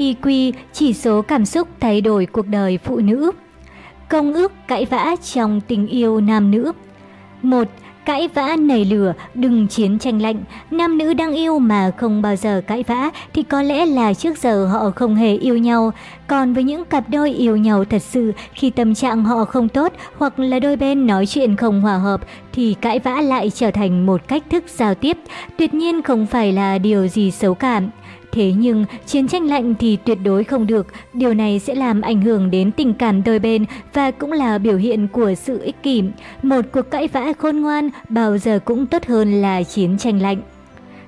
EQ chỉ số cảm xúc thay đổi cuộc đời phụ nữ. Công ước cãi vã trong tình yêu nam nữ. 1. Cãi vã nảy lửa, đừng chiến tranh lạnh. Nam nữ đang yêu mà không bao giờ cãi vã thì có lẽ là trước giờ họ không hề yêu nhau. Còn với những cặp đôi yêu nhau thật sự, khi tâm trạng họ không tốt hoặc là đôi bên nói chuyện không hòa hợp thì cãi vã lại trở thành một cách thức giao tiếp. Tuyệt nhiên không phải là điều gì xấu cảm. Thế nhưng, chiến tranh lạnh thì tuyệt đối không được, điều này sẽ làm ảnh hưởng đến tình cảm đôi bên và cũng là biểu hiện của sự ích kỷ. Một cuộc cãi vã khôn ngoan bao giờ cũng tốt hơn là chiến tranh lạnh.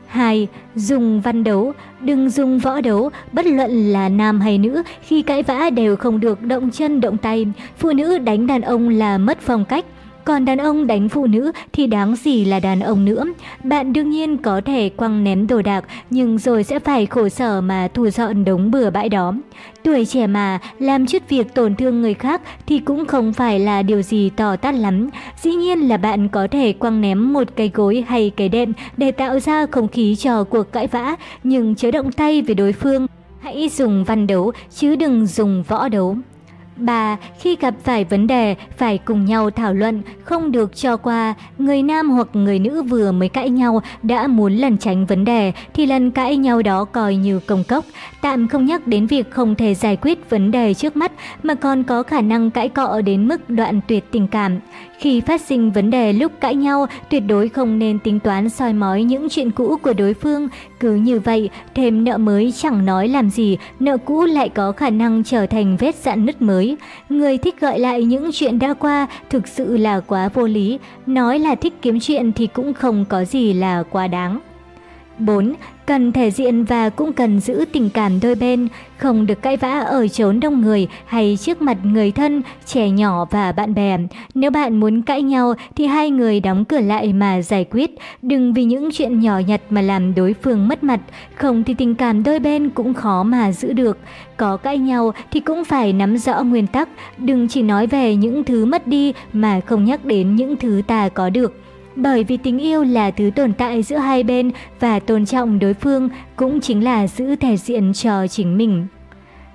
2. Dùng văn đấu, đừng dùng võ đấu, bất luận là nam hay nữ, khi cãi vã đều không được động chân động tay. Phụ nữ đánh đàn ông là mất phong cách. Còn đàn ông đánh phụ nữ thì đáng gì là đàn ông nữa. Bạn đương nhiên có thể quăng ném đồ đạc, nhưng rồi sẽ phải khổ sở mà thu dọn đống bừa bãi đó. Tuổi trẻ mà, làm chút việc tổn thương người khác thì cũng không phải là điều gì to tát lắm. Dĩ nhiên là bạn có thể quăng ném một cây gối hay cây đệm để tạo ra không khí cho cuộc cãi vã, nhưng chớ động tay về đối phương. Hãy dùng văn đấu chứ đừng dùng võ đấu bà Khi gặp phải vấn đề, phải cùng nhau thảo luận, không được cho qua. Người nam hoặc người nữ vừa mới cãi nhau đã muốn lần tránh vấn đề, thì lần cãi nhau đó coi như công cốc. Tạm không nhắc đến việc không thể giải quyết vấn đề trước mắt, mà còn có khả năng cãi cọ đến mức đoạn tuyệt tình cảm. Khi phát sinh vấn đề lúc cãi nhau, tuyệt đối không nên tính toán soi mói những chuyện cũ của đối phương. Cứ như vậy, thêm nợ mới chẳng nói làm gì, nợ cũ lại có khả năng trở thành vết dạn nứt mới. Người thích gọi lại những chuyện đã qua thực sự là quá vô lý, nói là thích kiếm chuyện thì cũng không có gì là quá đáng. 4. Cần thể diện và cũng cần giữ tình cảm đôi bên, không được cãi vã ở chốn đông người hay trước mặt người thân, trẻ nhỏ và bạn bè. Nếu bạn muốn cãi nhau thì hai người đóng cửa lại mà giải quyết, đừng vì những chuyện nhỏ nhặt mà làm đối phương mất mặt, không thì tình cảm đôi bên cũng khó mà giữ được. Có cãi nhau thì cũng phải nắm rõ nguyên tắc, đừng chỉ nói về những thứ mất đi mà không nhắc đến những thứ ta có được. Bởi vì tình yêu là thứ tồn tại giữa hai bên và tôn trọng đối phương cũng chính là giữ thể diện cho chính mình.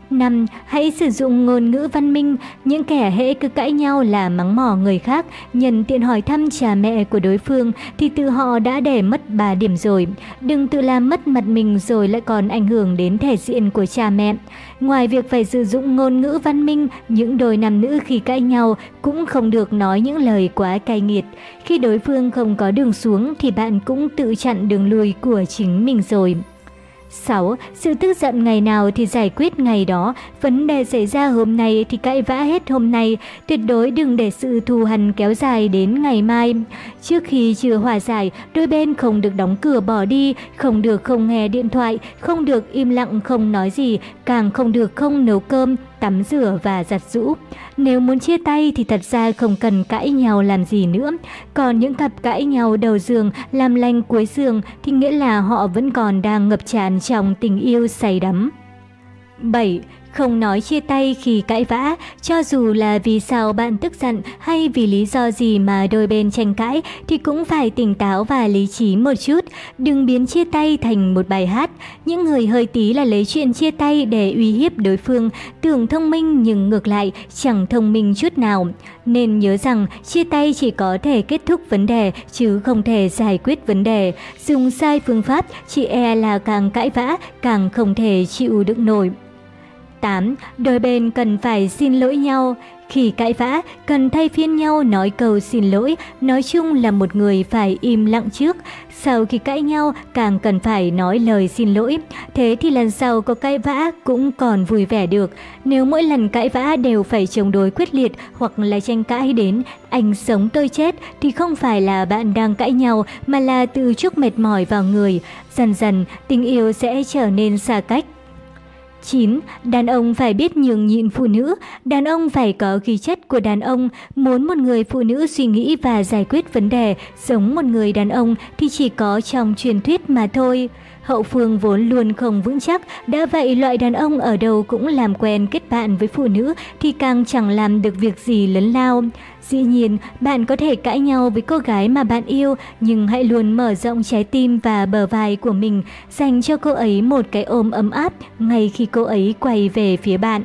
5. Hãy sử dụng ngôn ngữ văn minh, những kẻ hễ cứ cãi nhau là mắng mỏ người khác, nhân tiện hỏi thăm cha mẹ của đối phương thì tự họ đã để mất bà điểm rồi. Đừng tự làm mất mặt mình rồi lại còn ảnh hưởng đến thể diện của cha mẹ. Ngoài việc phải sử dụng ngôn ngữ văn minh, những đôi nam nữ khi cãi nhau cũng không được nói những lời quá cay nghiệt. Khi đối phương không có đường xuống thì bạn cũng tự chặn đường lùi của chính mình rồi. 6. Sự tức giận ngày nào thì giải quyết ngày đó, vấn đề xảy ra hôm nay thì cãi vã hết hôm nay, tuyệt đối đừng để sự thù hằn kéo dài đến ngày mai. Trước khi chưa hòa giải, đôi bên không được đóng cửa bỏ đi, không được không nghe điện thoại, không được im lặng không nói gì, càng không được không nấu cơm, tắm rửa và giặt rũ. Nếu muốn chia tay thì thật ra không cần cãi nhau làm gì nữa. Còn những cặp cãi nhau đầu giường, làm lành cuối giường thì nghĩa là họ vẫn còn đang ngập tràn trong tình yêu say đắm. 7. Không nói chia tay khi cãi vã, cho dù là vì sao bạn tức giận hay vì lý do gì mà đôi bên tranh cãi thì cũng phải tỉnh táo và lý trí một chút. Đừng biến chia tay thành một bài hát. Những người hơi tí là lấy chuyện chia tay để uy hiếp đối phương, tưởng thông minh nhưng ngược lại chẳng thông minh chút nào. Nên nhớ rằng chia tay chỉ có thể kết thúc vấn đề chứ không thể giải quyết vấn đề. Dùng sai phương pháp chỉ e là càng cãi vã càng không thể chịu đựng nổi. 8. Đôi bên cần phải xin lỗi nhau. Khi cãi vã, cần thay phiên nhau nói câu xin lỗi, nói chung là một người phải im lặng trước. Sau khi cãi nhau, càng cần phải nói lời xin lỗi. Thế thì lần sau có cãi vã cũng còn vui vẻ được. Nếu mỗi lần cãi vã đều phải chống đối quyết liệt hoặc là tranh cãi đến anh sống tôi chết thì không phải là bạn đang cãi nhau mà là tự chuốc mệt mỏi vào người. Dần dần, tình yêu sẽ trở nên xa cách. 9. Đàn ông phải biết nhường nhịn phụ nữ. Đàn ông phải có khí chất của đàn ông. Muốn một người phụ nữ suy nghĩ và giải quyết vấn đề giống một người đàn ông thì chỉ có trong truyền thuyết mà thôi. Hậu phương vốn luôn không vững chắc, đã vậy loại đàn ông ở đâu cũng làm quen kết bạn với phụ nữ thì càng chẳng làm được việc gì lớn lao. Dĩ nhiên, bạn có thể cãi nhau với cô gái mà bạn yêu, nhưng hãy luôn mở rộng trái tim và bờ vai của mình, dành cho cô ấy một cái ôm ấm áp ngay khi cô ấy quay về phía bạn.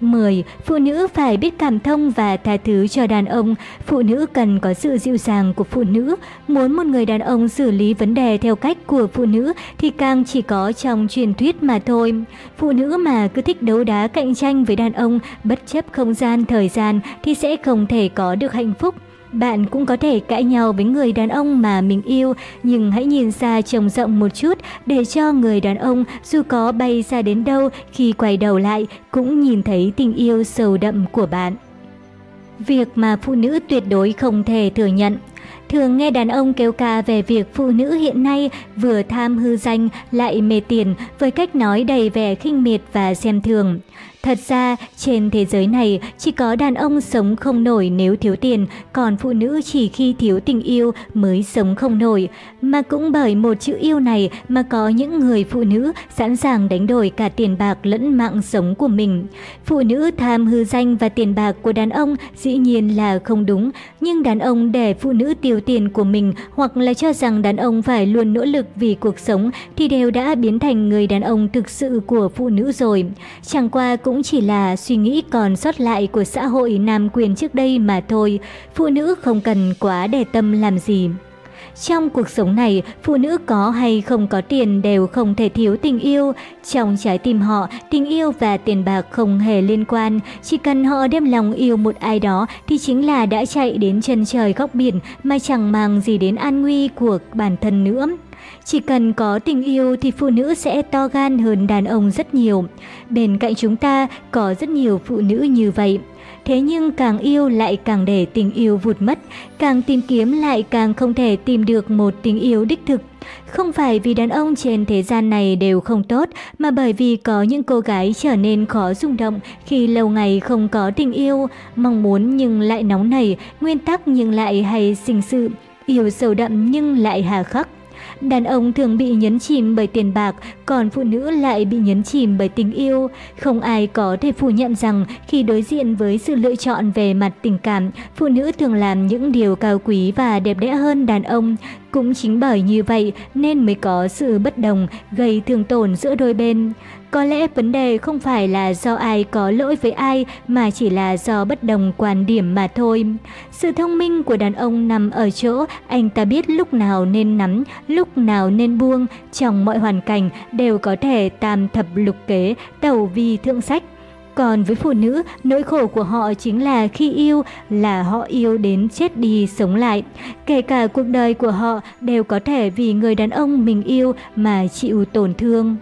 10. Phụ nữ phải biết cảm thông và tha thứ cho đàn ông. Phụ nữ cần có sự dịu dàng của phụ nữ. Muốn một người đàn ông xử lý vấn đề theo cách của phụ nữ thì càng chỉ có trong truyền thuyết mà thôi. Phụ nữ mà cứ thích đấu đá cạnh tranh với đàn ông, bất chấp không gian, thời gian thì sẽ không thể có được hạnh phúc. Bạn cũng có thể cãi nhau với người đàn ông mà mình yêu, nhưng hãy nhìn xa trông rộng một chút để cho người đàn ông dù có bay xa đến đâu khi quay đầu lại cũng nhìn thấy tình yêu sâu đậm của bạn. Việc mà phụ nữ tuyệt đối không thể thừa nhận Thường nghe đàn ông kêu ca về việc phụ nữ hiện nay vừa tham hư danh lại mê tiền với cách nói đầy vẻ khinh miệt và xem thường. Thật ra, trên thế giới này chỉ có đàn ông sống không nổi nếu thiếu tiền, còn phụ nữ chỉ khi thiếu tình yêu mới sống không nổi. Mà cũng bởi một chữ yêu này mà có những người phụ nữ sẵn sàng đánh đổi cả tiền bạc lẫn mạng sống của mình. Phụ nữ tham hư danh và tiền bạc của đàn ông dĩ nhiên là không đúng, nhưng đàn ông để phụ nữ tiêu tiền của mình hoặc là cho rằng đàn ông phải luôn nỗ lực vì cuộc sống thì đều đã biến thành người đàn ông thực sự của phụ nữ rồi. Chẳng qua cũng cũng chỉ là suy nghĩ còn sót lại của xã hội nam quyền trước đây mà thôi, phụ nữ không cần quá để tâm làm gì. Trong cuộc sống này, phụ nữ có hay không có tiền đều không thể thiếu tình yêu. Trong trái tim họ, tình yêu và tiền bạc không hề liên quan. Chỉ cần họ đem lòng yêu một ai đó thì chính là đã chạy đến chân trời góc biển mà chẳng mang gì đến an nguy của bản thân nữa. Chỉ cần có tình yêu thì phụ nữ sẽ to gan hơn đàn ông rất nhiều. Bên cạnh chúng ta có rất nhiều phụ nữ như vậy. Thế nhưng càng yêu lại càng để tình yêu vụt mất, càng tìm kiếm lại càng không thể tìm được một tình yêu đích thực. Không phải vì đàn ông trên thế gian này đều không tốt, mà bởi vì có những cô gái trở nên khó rung động khi lâu ngày không có tình yêu, mong muốn nhưng lại nóng nảy, nguyên tắc nhưng lại hay sinh sự, yêu sâu đậm nhưng lại hà khắc. Đàn ông thường bị nhấn chìm bởi tiền bạc, còn phụ nữ lại bị nhấn chìm bởi tình yêu. Không ai có thể phủ nhận rằng khi đối diện với sự lựa chọn về mặt tình cảm, phụ nữ thường làm những điều cao quý và đẹp đẽ hơn đàn ông. Cũng chính bởi như vậy nên mới có sự bất đồng gây thương tổn giữa đôi bên. Có lẽ vấn đề không phải là do ai có lỗi với ai mà chỉ là do bất đồng quan điểm mà thôi. Sự thông minh của đàn ông nằm ở chỗ anh ta biết lúc nào nên nắm, lúc nào nên buông, trong mọi hoàn cảnh đều có thể tam thập lục kế, tẩu vi thượng sách. Còn với phụ nữ, nỗi khổ của họ chính là khi yêu là họ yêu đến chết đi sống lại. Kể cả cuộc đời của họ đều có thể vì người đàn ông mình yêu mà chịu tổn thương.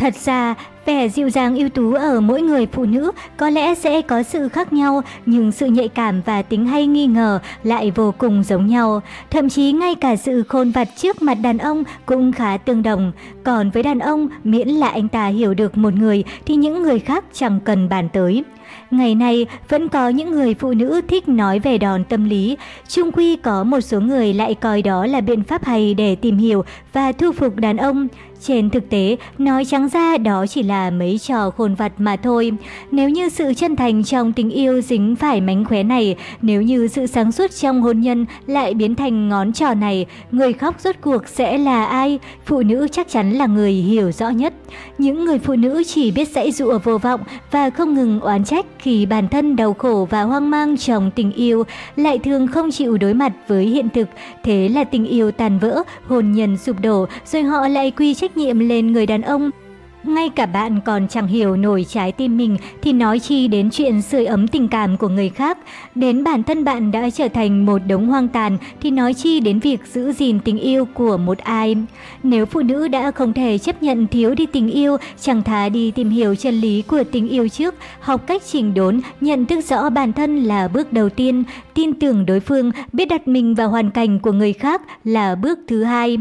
Thật ra, vẻ dịu dàng ưu tú ở mỗi người phụ nữ có lẽ sẽ có sự khác nhau, nhưng sự nhạy cảm và tính hay nghi ngờ lại vô cùng giống nhau. Thậm chí ngay cả sự khôn vặt trước mặt đàn ông cũng khá tương đồng. Còn với đàn ông, miễn là anh ta hiểu được một người thì những người khác chẳng cần bàn tới. Ngày nay, vẫn có những người phụ nữ thích nói về đòn tâm lý. Trung quy có một số người lại coi đó là biện pháp hay để tìm hiểu và thu phục đàn ông. Trên thực tế, nói trắng ra đó chỉ là mấy trò khôn vặt mà thôi. Nếu như sự chân thành trong tình yêu dính phải mánh khóe này, nếu như sự sáng suốt trong hôn nhân lại biến thành ngón trò này, người khóc rốt cuộc sẽ là ai? Phụ nữ chắc chắn là người hiểu rõ nhất. Những người phụ nữ chỉ biết dãy dụa vô vọng và không ngừng oán trách khi bản thân đau khổ và hoang mang trong tình yêu, lại thường không chịu đối mặt với hiện thực. Thế là tình yêu tàn vỡ, hôn nhân sụp đổ, rồi họ lại quy trách nhiệm lên người đàn ông ngay cả bạn còn chẳng hiểu nổi trái tim mình thì nói chi đến chuyện sưởi ấm tình cảm của người khác. Đến bản thân bạn đã trở thành một đống hoang tàn thì nói chi đến việc giữ gìn tình yêu của một ai. Nếu phụ nữ đã không thể chấp nhận thiếu đi tình yêu, chẳng thà đi tìm hiểu chân lý của tình yêu trước, học cách chỉnh đốn, nhận thức rõ bản thân là bước đầu tiên, tin tưởng đối phương, biết đặt mình vào hoàn cảnh của người khác là bước thứ hai.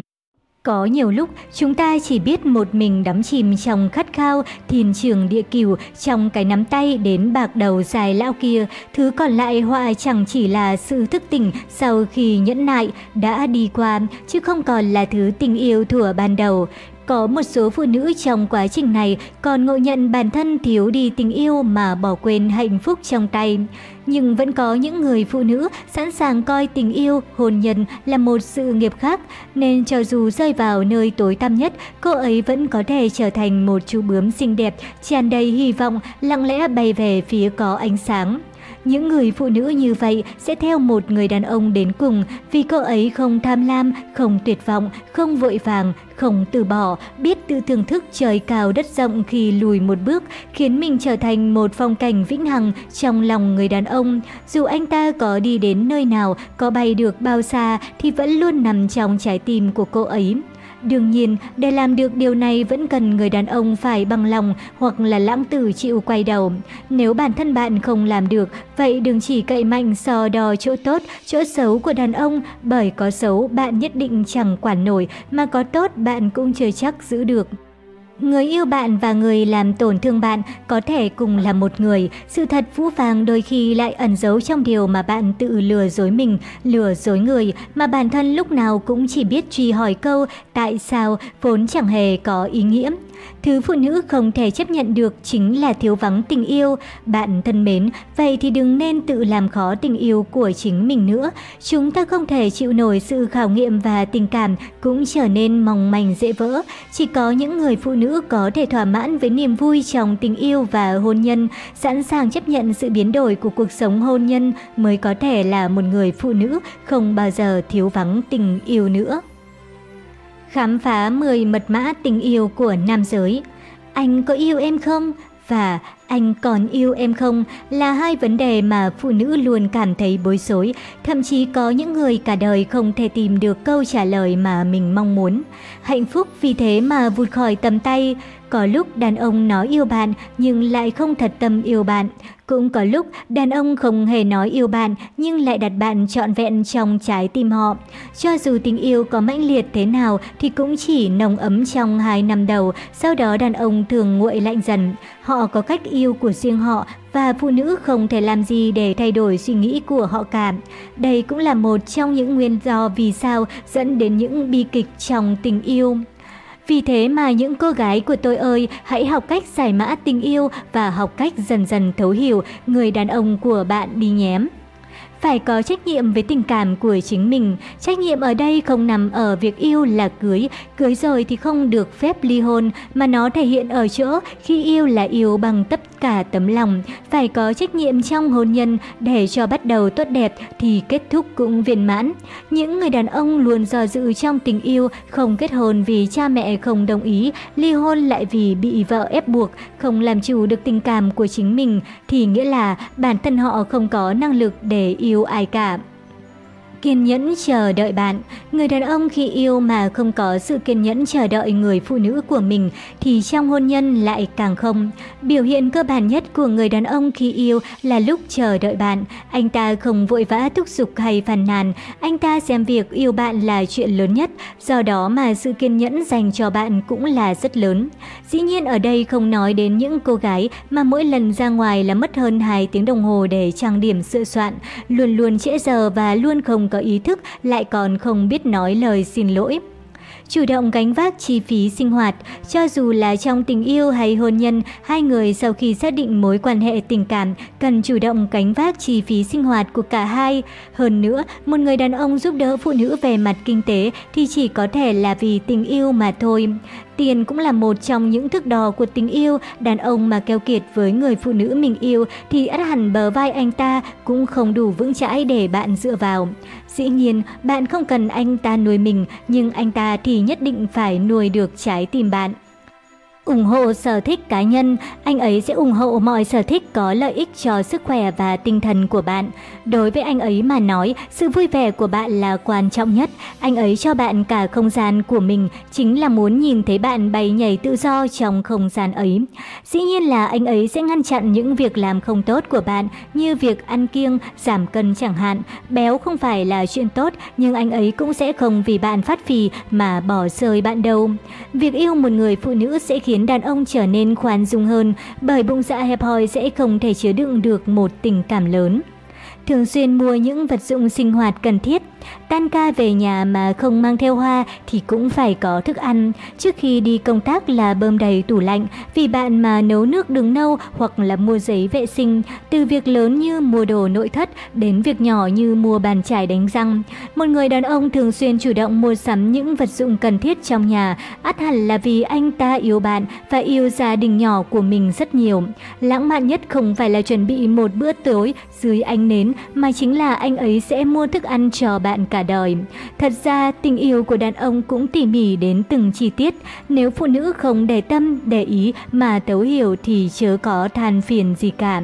Có nhiều lúc chúng ta chỉ biết một mình đắm chìm trong khát khao, thiền trường địa cửu, trong cái nắm tay đến bạc đầu dài lão kia, thứ còn lại họa chẳng chỉ là sự thức tỉnh sau khi nhẫn nại đã đi qua, chứ không còn là thứ tình yêu thuở ban đầu. Có một số phụ nữ trong quá trình này còn ngộ nhận bản thân thiếu đi tình yêu mà bỏ quên hạnh phúc trong tay. Nhưng vẫn có những người phụ nữ sẵn sàng coi tình yêu, hôn nhân là một sự nghiệp khác, nên cho dù rơi vào nơi tối tăm nhất, cô ấy vẫn có thể trở thành một chú bướm xinh đẹp, tràn đầy hy vọng, lặng lẽ bay về phía có ánh sáng. Những người phụ nữ như vậy sẽ theo một người đàn ông đến cùng vì cô ấy không tham lam, không tuyệt vọng, không vội vàng, không từ bỏ, biết tự thưởng thức trời cao đất rộng khi lùi một bước, khiến mình trở thành một phong cảnh vĩnh hằng trong lòng người đàn ông. Dù anh ta có đi đến nơi nào, có bay được bao xa thì vẫn luôn nằm trong trái tim của cô ấy. Đương nhiên, để làm được điều này vẫn cần người đàn ông phải bằng lòng hoặc là lãng tử chịu quay đầu. Nếu bản thân bạn không làm được, vậy đừng chỉ cậy mạnh so đo chỗ tốt, chỗ xấu của đàn ông, bởi có xấu bạn nhất định chẳng quản nổi, mà có tốt bạn cũng chưa chắc giữ được. Người yêu bạn và người làm tổn thương bạn có thể cùng là một người, sự thật phũ phàng đôi khi lại ẩn giấu trong điều mà bạn tự lừa dối mình, lừa dối người mà bản thân lúc nào cũng chỉ biết truy hỏi câu tại sao vốn chẳng hề có ý nghĩa. Thứ phụ nữ không thể chấp nhận được chính là thiếu vắng tình yêu. Bạn thân mến, vậy thì đừng nên tự làm khó tình yêu của chính mình nữa. Chúng ta không thể chịu nổi sự khảo nghiệm và tình cảm cũng trở nên mong manh dễ vỡ. Chỉ có những người phụ nữ có thể thỏa mãn với niềm vui trong tình yêu và hôn nhân, sẵn sàng chấp nhận sự biến đổi của cuộc sống hôn nhân mới có thể là một người phụ nữ không bao giờ thiếu vắng tình yêu nữa. Khám phá 10 mật mã tình yêu của nam giới. Anh có yêu em không? Và anh còn yêu em không là hai vấn đề mà phụ nữ luôn cảm thấy bối rối, thậm chí có những người cả đời không thể tìm được câu trả lời mà mình mong muốn. Hạnh phúc vì thế mà vụt khỏi tầm tay, có lúc đàn ông nói yêu bạn nhưng lại không thật tâm yêu bạn. Cũng có lúc đàn ông không hề nói yêu bạn nhưng lại đặt bạn trọn vẹn trong trái tim họ. Cho dù tình yêu có mãnh liệt thế nào thì cũng chỉ nồng ấm trong hai năm đầu, sau đó đàn ông thường nguội lạnh dần. Họ có cách yêu của riêng họ và phụ nữ không thể làm gì để thay đổi suy nghĩ của họ cả. Đây cũng là một trong những nguyên do vì sao dẫn đến những bi kịch trong tình yêu. Vì thế mà những cô gái của tôi ơi, hãy học cách giải mã tình yêu và học cách dần dần thấu hiểu người đàn ông của bạn đi nhém. Phải có trách nhiệm với tình cảm của chính mình. Trách nhiệm ở đây không nằm ở việc yêu là cưới, cưới rồi thì không được phép ly hôn, mà nó thể hiện ở chỗ khi yêu là yêu bằng tất cả tấm lòng. Phải có trách nhiệm trong hôn nhân để cho bắt đầu tốt đẹp thì kết thúc cũng viên mãn. Những người đàn ông luôn do dự trong tình yêu, không kết hôn vì cha mẹ không đồng ý, ly hôn lại vì bị vợ ép buộc, không làm chủ được tình cảm của chính mình, thì nghĩa là bản thân họ không có năng lực để yêu yêu ai cả. Kiên nhẫn chờ đợi bạn Người đàn ông khi yêu mà không có sự kiên nhẫn chờ đợi người phụ nữ của mình thì trong hôn nhân lại càng không. Biểu hiện cơ bản nhất của người đàn ông khi yêu là lúc chờ đợi bạn. Anh ta không vội vã thúc giục hay phàn nàn. Anh ta xem việc yêu bạn là chuyện lớn nhất, do đó mà sự kiên nhẫn dành cho bạn cũng là rất lớn. Dĩ nhiên ở đây không nói đến những cô gái mà mỗi lần ra ngoài là mất hơn 2 tiếng đồng hồ để trang điểm sửa soạn, luôn luôn trễ giờ và luôn không có ý thức lại còn không biết nói lời xin lỗi. Chủ động gánh vác chi phí sinh hoạt, cho dù là trong tình yêu hay hôn nhân, hai người sau khi xác định mối quan hệ tình cảm cần chủ động gánh vác chi phí sinh hoạt của cả hai. Hơn nữa, một người đàn ông giúp đỡ phụ nữ về mặt kinh tế thì chỉ có thể là vì tình yêu mà thôi. Tiền cũng là một trong những thước đo của tình yêu, đàn ông mà keo kiệt với người phụ nữ mình yêu thì ắt hẳn bờ vai anh ta cũng không đủ vững chãi để bạn dựa vào. Dĩ nhiên, bạn không cần anh ta nuôi mình, nhưng anh ta thì nhất định phải nuôi được trái tim bạn ủng hộ sở thích cá nhân, anh ấy sẽ ủng hộ mọi sở thích có lợi ích cho sức khỏe và tinh thần của bạn. Đối với anh ấy mà nói, sự vui vẻ của bạn là quan trọng nhất. Anh ấy cho bạn cả không gian của mình, chính là muốn nhìn thấy bạn bay nhảy tự do trong không gian ấy. Dĩ nhiên là anh ấy sẽ ngăn chặn những việc làm không tốt của bạn, như việc ăn kiêng, giảm cân chẳng hạn. Béo không phải là chuyện tốt, nhưng anh ấy cũng sẽ không vì bạn phát phì mà bỏ rơi bạn đâu. Việc yêu một người phụ nữ sẽ khiến đàn ông trở nên khoan dung hơn, bởi bụng dạ hẹp hòi sẽ không thể chứa đựng được một tình cảm lớn. Thường xuyên mua những vật dụng sinh hoạt cần thiết, Tan ca về nhà mà không mang theo hoa thì cũng phải có thức ăn. Trước khi đi công tác là bơm đầy tủ lạnh, vì bạn mà nấu nước đường nâu hoặc là mua giấy vệ sinh. Từ việc lớn như mua đồ nội thất đến việc nhỏ như mua bàn chải đánh răng. Một người đàn ông thường xuyên chủ động mua sắm những vật dụng cần thiết trong nhà, ắt hẳn là vì anh ta yêu bạn và yêu gia đình nhỏ của mình rất nhiều. Lãng mạn nhất không phải là chuẩn bị một bữa tối dưới ánh nến mà chính là anh ấy sẽ mua thức ăn cho bạn cả đời. Thật ra tình yêu của đàn ông cũng tỉ mỉ đến từng chi tiết, nếu phụ nữ không để tâm, để ý mà thấu hiểu thì chớ có than phiền gì cả.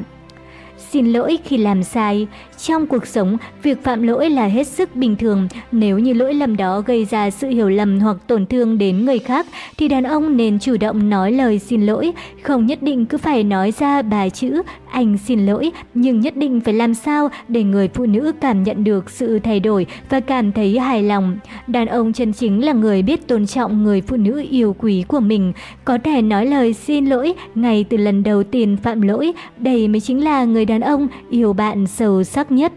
Xin lỗi khi làm sai, trong cuộc sống, việc phạm lỗi là hết sức bình thường. Nếu như lỗi lầm đó gây ra sự hiểu lầm hoặc tổn thương đến người khác, thì đàn ông nên chủ động nói lời xin lỗi. Không nhất định cứ phải nói ra ba chữ anh xin lỗi, nhưng nhất định phải làm sao để người phụ nữ cảm nhận được sự thay đổi và cảm thấy hài lòng. Đàn ông chân chính là người biết tôn trọng người phụ nữ yêu quý của mình, có thể nói lời xin lỗi ngay từ lần đầu tiên phạm lỗi. Đây mới chính là người đàn ông yêu bạn sâu sắc sắc nhất.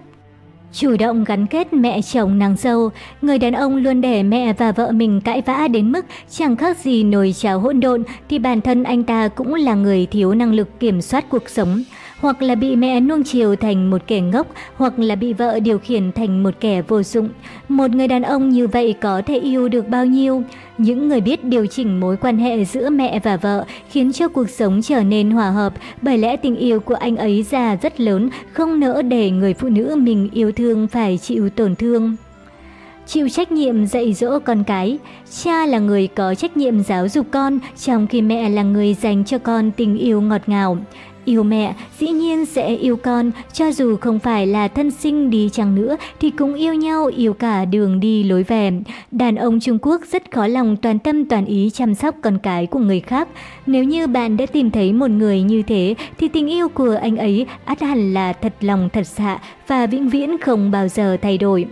Chủ động gắn kết mẹ chồng nàng dâu, người đàn ông luôn để mẹ và vợ mình cãi vã đến mức chẳng khác gì nồi cháo hỗn độn thì bản thân anh ta cũng là người thiếu năng lực kiểm soát cuộc sống hoặc là bị mẹ nuông chiều thành một kẻ ngốc, hoặc là bị vợ điều khiển thành một kẻ vô dụng. Một người đàn ông như vậy có thể yêu được bao nhiêu? Những người biết điều chỉnh mối quan hệ giữa mẹ và vợ khiến cho cuộc sống trở nên hòa hợp, bởi lẽ tình yêu của anh ấy già rất lớn, không nỡ để người phụ nữ mình yêu thương phải chịu tổn thương chịu trách nhiệm dạy dỗ con cái. Cha là người có trách nhiệm giáo dục con, trong khi mẹ là người dành cho con tình yêu ngọt ngào. Yêu mẹ dĩ nhiên sẽ yêu con, cho dù không phải là thân sinh đi chăng nữa thì cũng yêu nhau, yêu cả đường đi lối về. Đàn ông Trung Quốc rất khó lòng toàn tâm toàn ý chăm sóc con cái của người khác. Nếu như bạn đã tìm thấy một người như thế thì tình yêu của anh ấy át hẳn là thật lòng thật xạ và vĩnh viễn không bao giờ thay đổi.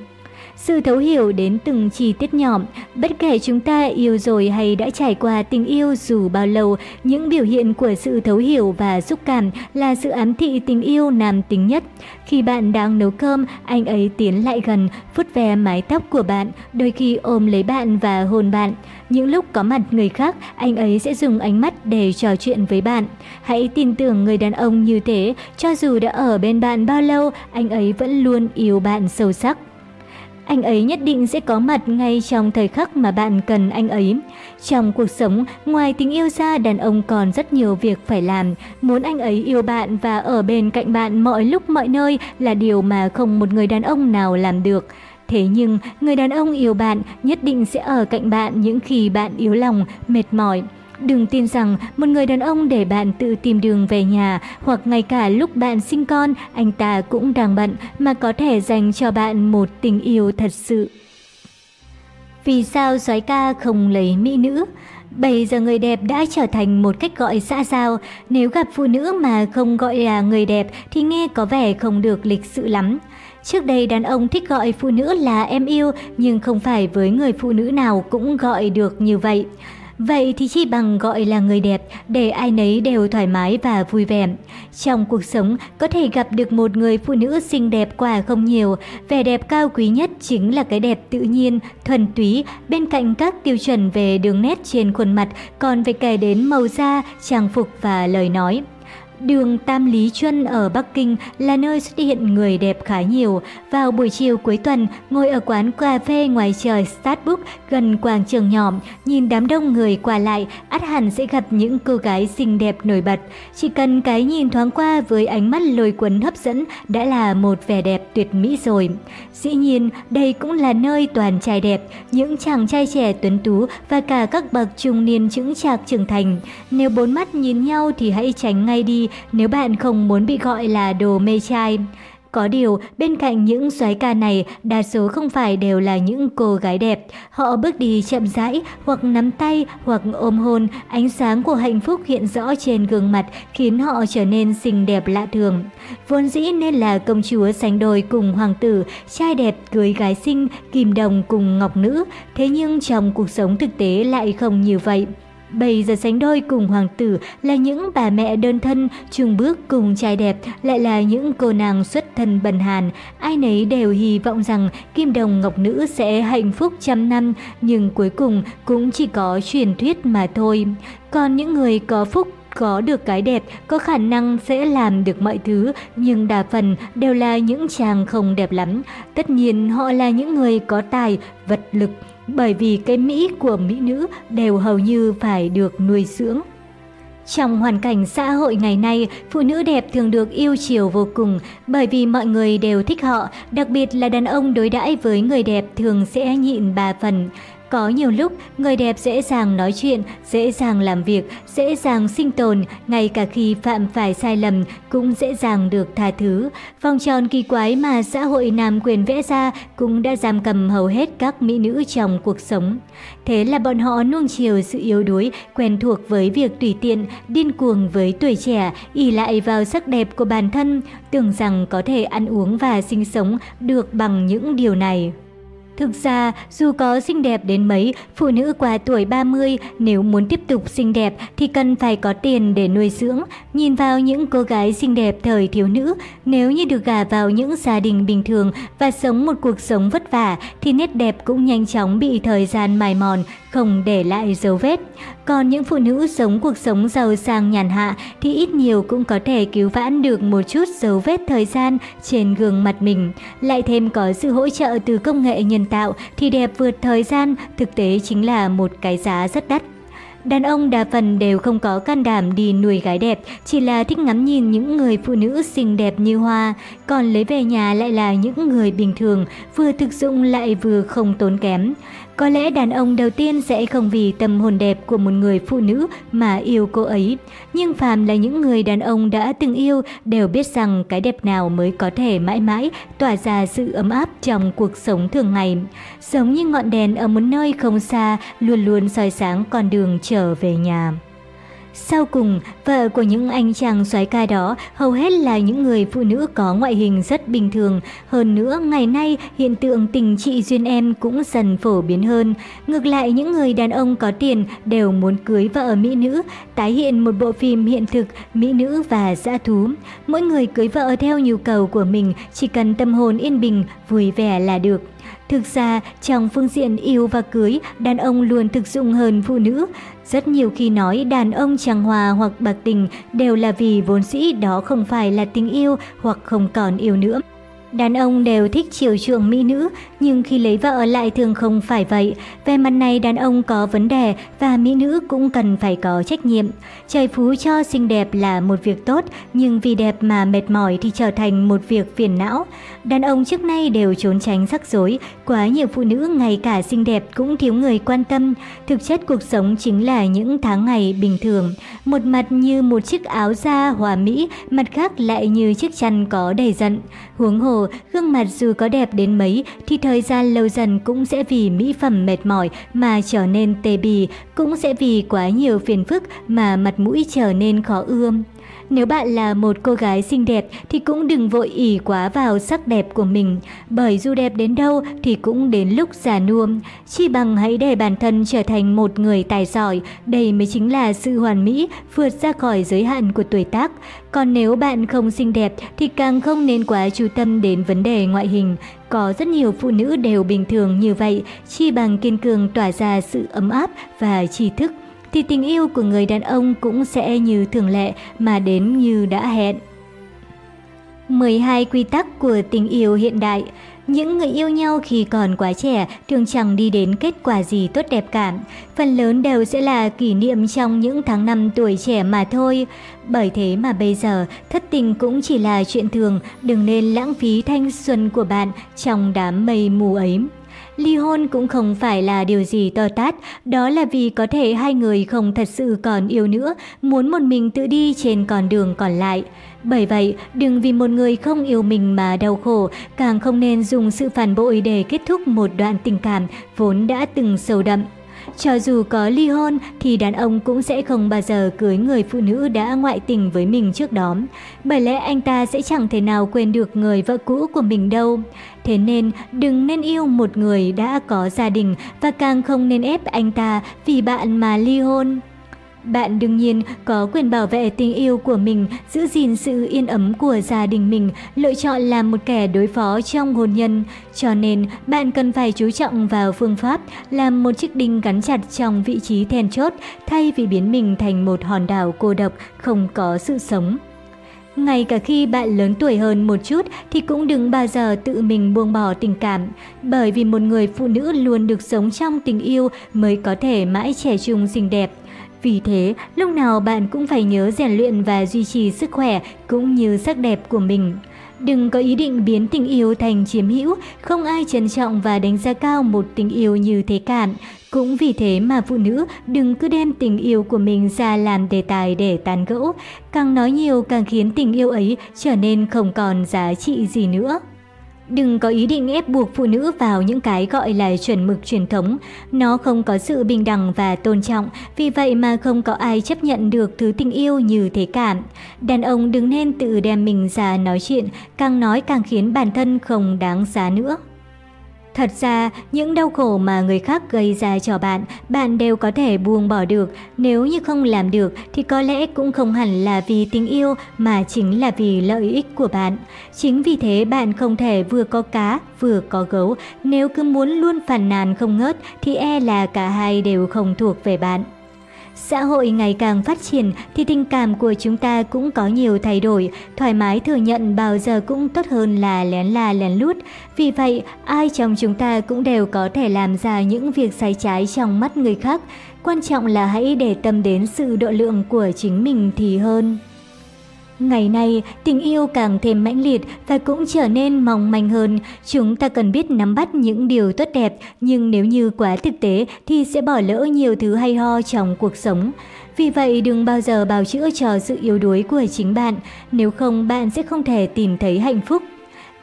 Sự thấu hiểu đến từng chi tiết nhỏ, bất kể chúng ta yêu rồi hay đã trải qua tình yêu dù bao lâu, những biểu hiện của sự thấu hiểu và xúc cảm là sự ám thị tình yêu nam tính nhất. Khi bạn đang nấu cơm, anh ấy tiến lại gần, vuốt ve mái tóc của bạn, đôi khi ôm lấy bạn và hôn bạn. Những lúc có mặt người khác, anh ấy sẽ dùng ánh mắt để trò chuyện với bạn. Hãy tin tưởng người đàn ông như thế, cho dù đã ở bên bạn bao lâu, anh ấy vẫn luôn yêu bạn sâu sắc anh ấy nhất định sẽ có mặt ngay trong thời khắc mà bạn cần anh ấy. Trong cuộc sống, ngoài tình yêu ra, đàn ông còn rất nhiều việc phải làm. Muốn anh ấy yêu bạn và ở bên cạnh bạn mọi lúc mọi nơi là điều mà không một người đàn ông nào làm được. Thế nhưng, người đàn ông yêu bạn nhất định sẽ ở cạnh bạn những khi bạn yếu lòng, mệt mỏi. Đừng tin rằng một người đàn ông để bạn tự tìm đường về nhà hoặc ngay cả lúc bạn sinh con, anh ta cũng đang bận mà có thể dành cho bạn một tình yêu thật sự. Vì sao soái ca không lấy mỹ nữ? Bây giờ người đẹp đã trở thành một cách gọi xã giao, nếu gặp phụ nữ mà không gọi là người đẹp thì nghe có vẻ không được lịch sự lắm. Trước đây đàn ông thích gọi phụ nữ là em yêu nhưng không phải với người phụ nữ nào cũng gọi được như vậy. Vậy thì chi bằng gọi là người đẹp để ai nấy đều thoải mái và vui vẻ. Trong cuộc sống, có thể gặp được một người phụ nữ xinh đẹp quả không nhiều. Vẻ đẹp cao quý nhất chính là cái đẹp tự nhiên, thuần túy. Bên cạnh các tiêu chuẩn về đường nét trên khuôn mặt, còn phải kể đến màu da, trang phục và lời nói. Đường Tam Lý Chuân ở Bắc Kinh là nơi xuất hiện người đẹp khá nhiều. Vào buổi chiều cuối tuần, ngồi ở quán cà phê ngoài trời Starbucks gần quảng trường nhỏ, nhìn đám đông người qua lại, ắt hẳn sẽ gặp những cô gái xinh đẹp nổi bật. Chỉ cần cái nhìn thoáng qua với ánh mắt lôi cuốn hấp dẫn đã là một vẻ đẹp tuyệt mỹ rồi. Dĩ nhiên, đây cũng là nơi toàn trai đẹp, những chàng trai trẻ tuấn tú và cả các bậc trung niên chững chạc trưởng thành. Nếu bốn mắt nhìn nhau thì hãy tránh ngay đi nếu bạn không muốn bị gọi là đồ mê trai. Có điều, bên cạnh những soái ca này, đa số không phải đều là những cô gái đẹp. Họ bước đi chậm rãi, hoặc nắm tay, hoặc ôm hôn, ánh sáng của hạnh phúc hiện rõ trên gương mặt, khiến họ trở nên xinh đẹp lạ thường. Vốn dĩ nên là công chúa sánh đôi cùng hoàng tử, trai đẹp cưới gái xinh, kim đồng cùng ngọc nữ, thế nhưng trong cuộc sống thực tế lại không như vậy. Bây giờ sánh đôi cùng hoàng tử là những bà mẹ đơn thân, chung bước cùng trai đẹp, lại là những cô nàng xuất thân bần hàn. Ai nấy đều hy vọng rằng Kim Đồng Ngọc Nữ sẽ hạnh phúc trăm năm, nhưng cuối cùng cũng chỉ có truyền thuyết mà thôi. Còn những người có phúc có được cái đẹp, có khả năng sẽ làm được mọi thứ, nhưng đa phần đều là những chàng không đẹp lắm. Tất nhiên họ là những người có tài, vật lực, bởi vì cái mỹ của mỹ nữ đều hầu như phải được nuôi dưỡng. Trong hoàn cảnh xã hội ngày nay, phụ nữ đẹp thường được yêu chiều vô cùng bởi vì mọi người đều thích họ, đặc biệt là đàn ông đối đãi với người đẹp thường sẽ nhịn ba phần. Có nhiều lúc, người đẹp dễ dàng nói chuyện, dễ dàng làm việc, dễ dàng sinh tồn, ngay cả khi phạm phải sai lầm cũng dễ dàng được tha thứ. Vòng tròn kỳ quái mà xã hội nam quyền vẽ ra cũng đã giam cầm hầu hết các mỹ nữ trong cuộc sống. Thế là bọn họ nuông chiều sự yếu đuối, quen thuộc với việc tùy tiện, điên cuồng với tuổi trẻ, ỉ lại vào sắc đẹp của bản thân, tưởng rằng có thể ăn uống và sinh sống được bằng những điều này. Thực ra, dù có xinh đẹp đến mấy, phụ nữ qua tuổi 30 nếu muốn tiếp tục xinh đẹp thì cần phải có tiền để nuôi dưỡng. Nhìn vào những cô gái xinh đẹp thời thiếu nữ, nếu như được gả vào những gia đình bình thường và sống một cuộc sống vất vả thì nét đẹp cũng nhanh chóng bị thời gian mài mòn, không để lại dấu vết. Còn những phụ nữ sống cuộc sống giàu sang nhàn hạ thì ít nhiều cũng có thể cứu vãn được một chút dấu vết thời gian trên gương mặt mình. Lại thêm có sự hỗ trợ từ công nghệ nhân tạo thì đẹp vượt thời gian thực tế chính là một cái giá rất đắt. Đàn ông đa phần đều không có can đảm đi nuôi gái đẹp, chỉ là thích ngắm nhìn những người phụ nữ xinh đẹp như hoa, còn lấy về nhà lại là những người bình thường, vừa thực dụng lại vừa không tốn kém. Có lẽ đàn ông đầu tiên sẽ không vì tâm hồn đẹp của một người phụ nữ mà yêu cô ấy. Nhưng phàm là những người đàn ông đã từng yêu, đều biết rằng cái đẹp nào mới có thể mãi mãi tỏa ra sự ấm áp trong cuộc sống thường ngày. Giống như ngọn đèn ở một nơi không xa, luôn luôn soi sáng con đường trở về nhà. Sau cùng, vợ của những anh chàng soái ca đó hầu hết là những người phụ nữ có ngoại hình rất bình thường. Hơn nữa, ngày nay hiện tượng tình trị duyên em cũng dần phổ biến hơn. Ngược lại, những người đàn ông có tiền đều muốn cưới vợ mỹ nữ, tái hiện một bộ phim hiện thực mỹ nữ và dã thú. Mỗi người cưới vợ theo nhu cầu của mình, chỉ cần tâm hồn yên bình, vui vẻ là được. Thực ra, trong phương diện yêu và cưới, đàn ông luôn thực dụng hơn phụ nữ. Rất nhiều khi nói đàn ông chẳng hòa hoặc bạc tình đều là vì vốn dĩ đó không phải là tình yêu hoặc không còn yêu nữa. Đàn ông đều thích chiều chuộng mỹ nữ, nhưng khi lấy vợ lại thường không phải vậy. Về mặt này đàn ông có vấn đề và mỹ nữ cũng cần phải có trách nhiệm. Trời phú cho xinh đẹp là một việc tốt, nhưng vì đẹp mà mệt mỏi thì trở thành một việc phiền não. Đàn ông trước nay đều trốn tránh rắc rối, quá nhiều phụ nữ ngay cả xinh đẹp cũng thiếu người quan tâm. Thực chất cuộc sống chính là những tháng ngày bình thường. Một mặt như một chiếc áo da hòa mỹ, mặt khác lại như chiếc chăn có đầy giận. Huống hồ, gương mặt dù có đẹp đến mấy thì thời gian lâu dần cũng sẽ vì mỹ phẩm mệt mỏi mà trở nên tê bì, cũng sẽ vì quá nhiều phiền phức mà mặt mũi trở nên khó ươm. Nếu bạn là một cô gái xinh đẹp thì cũng đừng vội ỉ quá vào sắc đẹp của mình, bởi dù đẹp đến đâu thì cũng đến lúc già nua. Chỉ bằng hãy để bản thân trở thành một người tài giỏi, đây mới chính là sự hoàn mỹ vượt ra khỏi giới hạn của tuổi tác. Còn nếu bạn không xinh đẹp thì càng không nên quá chú tâm đến vấn đề ngoại hình. Có rất nhiều phụ nữ đều bình thường như vậy, chỉ bằng kiên cường tỏa ra sự ấm áp và tri thức thì tình yêu của người đàn ông cũng sẽ như thường lệ mà đến như đã hẹn. 12 quy tắc của tình yêu hiện đại những người yêu nhau khi còn quá trẻ thường chẳng đi đến kết quả gì tốt đẹp cả. Phần lớn đều sẽ là kỷ niệm trong những tháng năm tuổi trẻ mà thôi. Bởi thế mà bây giờ, thất tình cũng chỉ là chuyện thường, đừng nên lãng phí thanh xuân của bạn trong đám mây mù ấy. Ly hôn cũng không phải là điều gì to tát, đó là vì có thể hai người không thật sự còn yêu nữa, muốn một mình tự đi trên con đường còn lại. Bởi vậy, đừng vì một người không yêu mình mà đau khổ, càng không nên dùng sự phản bội để kết thúc một đoạn tình cảm vốn đã từng sâu đậm. Cho dù có ly hôn, thì đàn ông cũng sẽ không bao giờ cưới người phụ nữ đã ngoại tình với mình trước đó. Bởi lẽ anh ta sẽ chẳng thể nào quên được người vợ cũ của mình đâu. Thế nên, đừng nên yêu một người đã có gia đình và càng không nên ép anh ta vì bạn mà ly hôn. Bạn đương nhiên có quyền bảo vệ tình yêu của mình, giữ gìn sự yên ấm của gia đình mình, lựa chọn làm một kẻ đối phó trong hôn nhân. Cho nên, bạn cần phải chú trọng vào phương pháp làm một chiếc đinh gắn chặt trong vị trí then chốt thay vì biến mình thành một hòn đảo cô độc, không có sự sống. Ngay cả khi bạn lớn tuổi hơn một chút thì cũng đừng bao giờ tự mình buông bỏ tình cảm, bởi vì một người phụ nữ luôn được sống trong tình yêu mới có thể mãi trẻ trung xinh đẹp. Vì thế, lúc nào bạn cũng phải nhớ rèn luyện và duy trì sức khỏe cũng như sắc đẹp của mình. Đừng có ý định biến tình yêu thành chiếm hữu, không ai trân trọng và đánh giá cao một tình yêu như thế cả. Cũng vì thế mà phụ nữ đừng cứ đem tình yêu của mình ra làm đề tài để tán gẫu, càng nói nhiều càng khiến tình yêu ấy trở nên không còn giá trị gì nữa. Đừng có ý định ép buộc phụ nữ vào những cái gọi là chuẩn mực truyền thống. Nó không có sự bình đẳng và tôn trọng, vì vậy mà không có ai chấp nhận được thứ tình yêu như thế cả. Đàn ông đừng nên tự đem mình ra nói chuyện, càng nói càng khiến bản thân không đáng giá nữa. Thật ra, những đau khổ mà người khác gây ra cho bạn, bạn đều có thể buông bỏ được. Nếu như không làm được thì có lẽ cũng không hẳn là vì tình yêu mà chính là vì lợi ích của bạn. Chính vì thế bạn không thể vừa có cá vừa có gấu. Nếu cứ muốn luôn phàn nàn không ngớt thì e là cả hai đều không thuộc về bạn. Xã hội ngày càng phát triển thì tình cảm của chúng ta cũng có nhiều thay đổi, thoải mái thừa nhận bao giờ cũng tốt hơn là lén la lén lút. Vì vậy, ai trong chúng ta cũng đều có thể làm ra những việc sai trái trong mắt người khác. Quan trọng là hãy để tâm đến sự độ lượng của chính mình thì hơn. Ngày nay, tình yêu càng thêm mãnh liệt và cũng trở nên mong manh hơn. Chúng ta cần biết nắm bắt những điều tốt đẹp, nhưng nếu như quá thực tế thì sẽ bỏ lỡ nhiều thứ hay ho trong cuộc sống. Vì vậy đừng bao giờ bào chữa cho sự yếu đuối của chính bạn, nếu không bạn sẽ không thể tìm thấy hạnh phúc.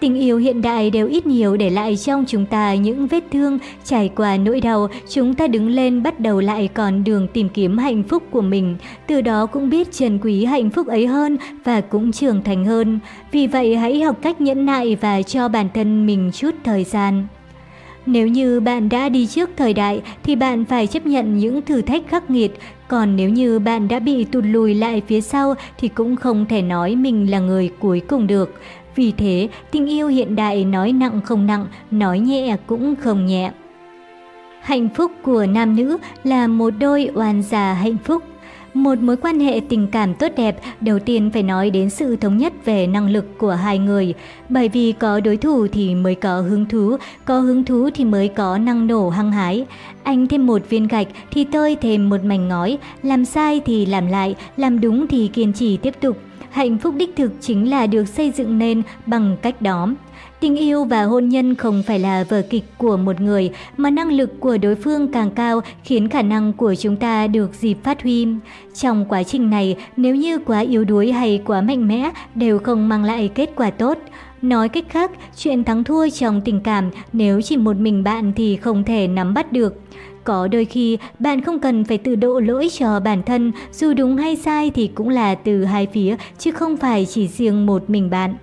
Tình yêu hiện đại đều ít nhiều để lại trong chúng ta những vết thương, trải qua nỗi đau, chúng ta đứng lên bắt đầu lại con đường tìm kiếm hạnh phúc của mình, từ đó cũng biết trân quý hạnh phúc ấy hơn và cũng trưởng thành hơn. Vì vậy hãy học cách nhẫn nại và cho bản thân mình chút thời gian. Nếu như bạn đã đi trước thời đại thì bạn phải chấp nhận những thử thách khắc nghiệt, còn nếu như bạn đã bị tụt lùi lại phía sau thì cũng không thể nói mình là người cuối cùng được. Vì thế, tình yêu hiện đại nói nặng không nặng, nói nhẹ cũng không nhẹ. Hạnh phúc của nam nữ là một đôi oan già hạnh phúc. Một mối quan hệ tình cảm tốt đẹp đầu tiên phải nói đến sự thống nhất về năng lực của hai người. Bởi vì có đối thủ thì mới có hứng thú, có hứng thú thì mới có năng nổ hăng hái. Anh thêm một viên gạch thì tôi thêm một mảnh ngói, làm sai thì làm lại, làm đúng thì kiên trì tiếp tục. Hạnh phúc đích thực chính là được xây dựng nên bằng cách đó. Tình yêu và hôn nhân không phải là vở kịch của một người, mà năng lực của đối phương càng cao khiến khả năng của chúng ta được dịp phát huy. Trong quá trình này, nếu như quá yếu đuối hay quá mạnh mẽ đều không mang lại kết quả tốt. Nói cách khác, chuyện thắng thua trong tình cảm nếu chỉ một mình bạn thì không thể nắm bắt được. Có đôi khi bạn không cần phải tự độ lỗi cho bản thân, dù đúng hay sai thì cũng là từ hai phía chứ không phải chỉ riêng một mình bạn.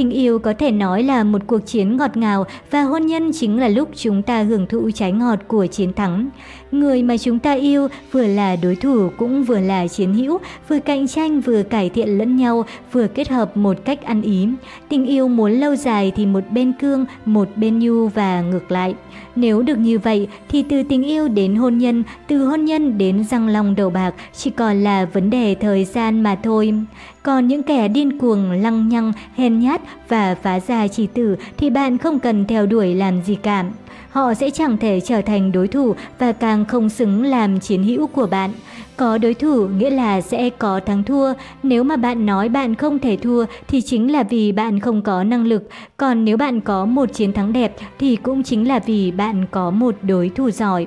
Tình yêu có thể nói là một cuộc chiến ngọt ngào và hôn nhân chính là lúc chúng ta hưởng thụ trái ngọt của chiến thắng. Người mà chúng ta yêu vừa là đối thủ cũng vừa là chiến hữu, vừa cạnh tranh vừa cải thiện lẫn nhau, vừa kết hợp một cách ăn ý. Tình yêu muốn lâu dài thì một bên cương, một bên nhu và ngược lại. Nếu được như vậy thì từ tình yêu đến hôn nhân, từ hôn nhân đến răng long đầu bạc chỉ còn là vấn đề thời gian mà thôi. Còn những kẻ điên cuồng, lăng nhăng, hèn nhát và phá gia chỉ tử thì bạn không cần theo đuổi làm gì cả. Họ sẽ chẳng thể trở thành đối thủ và càng không xứng làm chiến hữu của bạn. Có đối thủ nghĩa là sẽ có thắng thua. Nếu mà bạn nói bạn không thể thua thì chính là vì bạn không có năng lực. Còn nếu bạn có một chiến thắng đẹp thì cũng chính là vì bạn có một đối thủ giỏi.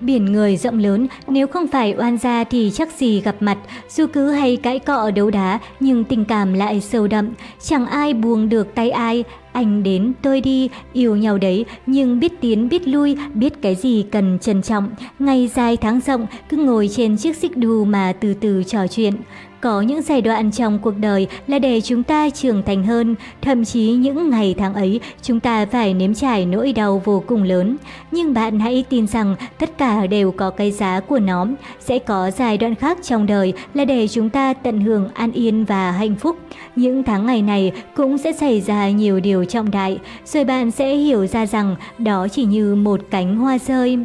Biển người rộng lớn, nếu không phải oan gia thì chắc gì gặp mặt, dù cứ hay cãi cọ đấu đá nhưng tình cảm lại sâu đậm, chẳng ai buông được tay ai, anh đến tôi đi, yêu nhau đấy, nhưng biết tiến biết lui, biết cái gì cần trân trọng, ngày dài tháng rộng cứ ngồi trên chiếc xích đu mà từ từ trò chuyện. Có những giai đoạn trong cuộc đời là để chúng ta trưởng thành hơn, thậm chí những ngày tháng ấy chúng ta phải nếm trải nỗi đau vô cùng lớn. Nhưng bạn hãy tin rằng tất cả đều có cái giá của nó. Sẽ có giai đoạn khác trong đời là để chúng ta tận hưởng an yên và hạnh phúc. Những tháng ngày này cũng sẽ xảy ra nhiều điều trọng đại, rồi bạn sẽ hiểu ra rằng đó chỉ như một cánh hoa rơi.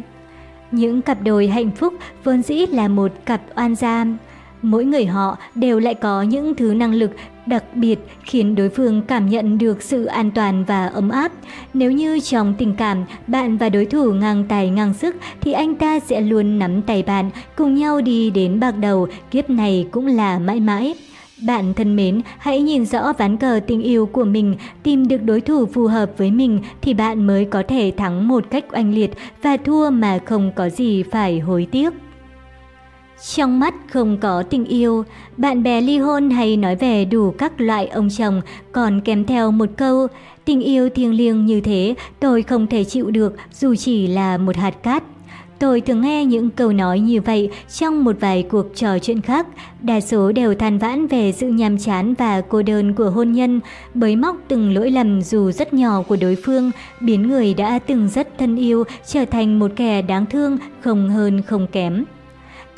Những cặp đôi hạnh phúc vốn dĩ là một cặp oan giam. Mỗi người họ đều lại có những thứ năng lực đặc biệt khiến đối phương cảm nhận được sự an toàn và ấm áp. Nếu như trong tình cảm bạn và đối thủ ngang tài ngang sức thì anh ta sẽ luôn nắm tay bạn cùng nhau đi đến bạc đầu, kiếp này cũng là mãi mãi. Bạn thân mến, hãy nhìn rõ ván cờ tình yêu của mình, tìm được đối thủ phù hợp với mình thì bạn mới có thể thắng một cách oanh liệt và thua mà không có gì phải hối tiếc. Trong mắt không có tình yêu, bạn bè ly hôn hay nói về đủ các loại ông chồng còn kèm theo một câu Tình yêu thiêng liêng như thế tôi không thể chịu được dù chỉ là một hạt cát. Tôi thường nghe những câu nói như vậy trong một vài cuộc trò chuyện khác, đa số đều than vãn về sự nhàm chán và cô đơn của hôn nhân, bới móc từng lỗi lầm dù rất nhỏ của đối phương, biến người đã từng rất thân yêu trở thành một kẻ đáng thương, không hơn không kém.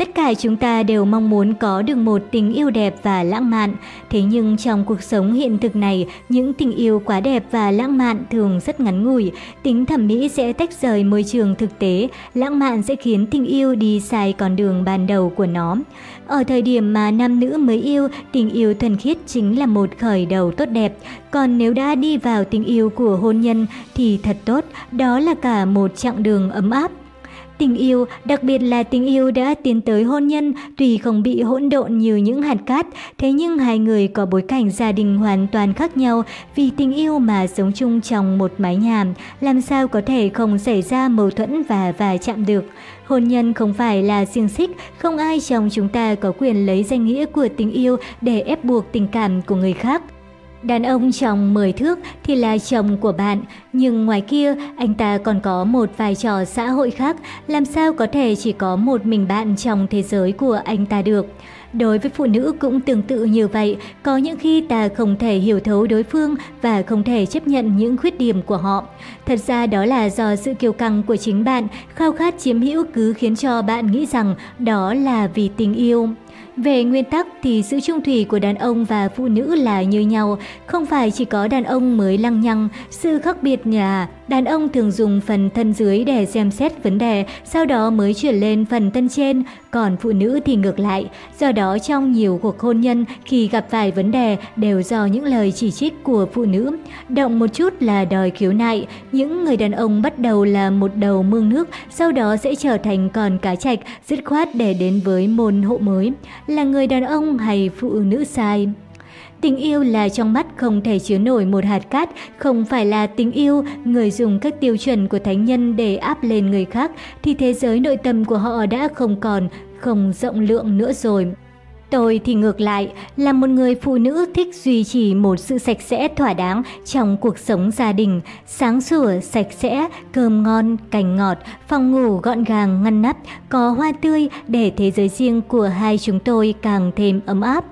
Tất cả chúng ta đều mong muốn có được một tình yêu đẹp và lãng mạn, thế nhưng trong cuộc sống hiện thực này, những tình yêu quá đẹp và lãng mạn thường rất ngắn ngủi, tính thẩm mỹ sẽ tách rời môi trường thực tế, lãng mạn sẽ khiến tình yêu đi sai con đường ban đầu của nó. Ở thời điểm mà nam nữ mới yêu, tình yêu thuần khiết chính là một khởi đầu tốt đẹp, còn nếu đã đi vào tình yêu của hôn nhân thì thật tốt, đó là cả một chặng đường ấm áp. Tình yêu, đặc biệt là tình yêu đã tiến tới hôn nhân, tuy không bị hỗn độn như những hạt cát, thế nhưng hai người có bối cảnh gia đình hoàn toàn khác nhau vì tình yêu mà sống chung trong một mái nhà, làm sao có thể không xảy ra mâu thuẫn và va chạm được. Hôn nhân không phải là riêng xích, không ai trong chúng ta có quyền lấy danh nghĩa của tình yêu để ép buộc tình cảm của người khác. Đàn ông trong 10 thước thì là chồng của bạn, nhưng ngoài kia anh ta còn có một vai trò xã hội khác, làm sao có thể chỉ có một mình bạn trong thế giới của anh ta được. Đối với phụ nữ cũng tương tự như vậy, có những khi ta không thể hiểu thấu đối phương và không thể chấp nhận những khuyết điểm của họ. Thật ra đó là do sự kiêu căng của chính bạn, khao khát chiếm hữu cứ khiến cho bạn nghĩ rằng đó là vì tình yêu. Về nguyên tắc thì sự trung thủy của đàn ông và phụ nữ là như nhau, không phải chỉ có đàn ông mới lăng nhăng, sự khác biệt là đàn ông thường dùng phần thân dưới để xem xét vấn đề, sau đó mới chuyển lên phần thân trên, còn phụ nữ thì ngược lại. Do đó trong nhiều cuộc hôn nhân khi gặp phải vấn đề đều do những lời chỉ trích của phụ nữ. Động một chút là đòi khiếu nại, những người đàn ông bắt đầu là một đầu mương nước, sau đó sẽ trở thành còn cá chạch, dứt khoát để đến với môn hộ mới là người đàn ông hay phụ nữ sai. Tình yêu là trong mắt không thể chứa nổi một hạt cát, không phải là tình yêu, người dùng các tiêu chuẩn của thánh nhân để áp lên người khác, thì thế giới nội tâm của họ đã không còn, không rộng lượng nữa rồi. Tôi thì ngược lại, là một người phụ nữ thích duy trì một sự sạch sẽ thỏa đáng trong cuộc sống gia đình, sáng sủa, sạch sẽ, cơm ngon, cành ngọt, phòng ngủ gọn gàng, ngăn nắp, có hoa tươi để thế giới riêng của hai chúng tôi càng thêm ấm áp.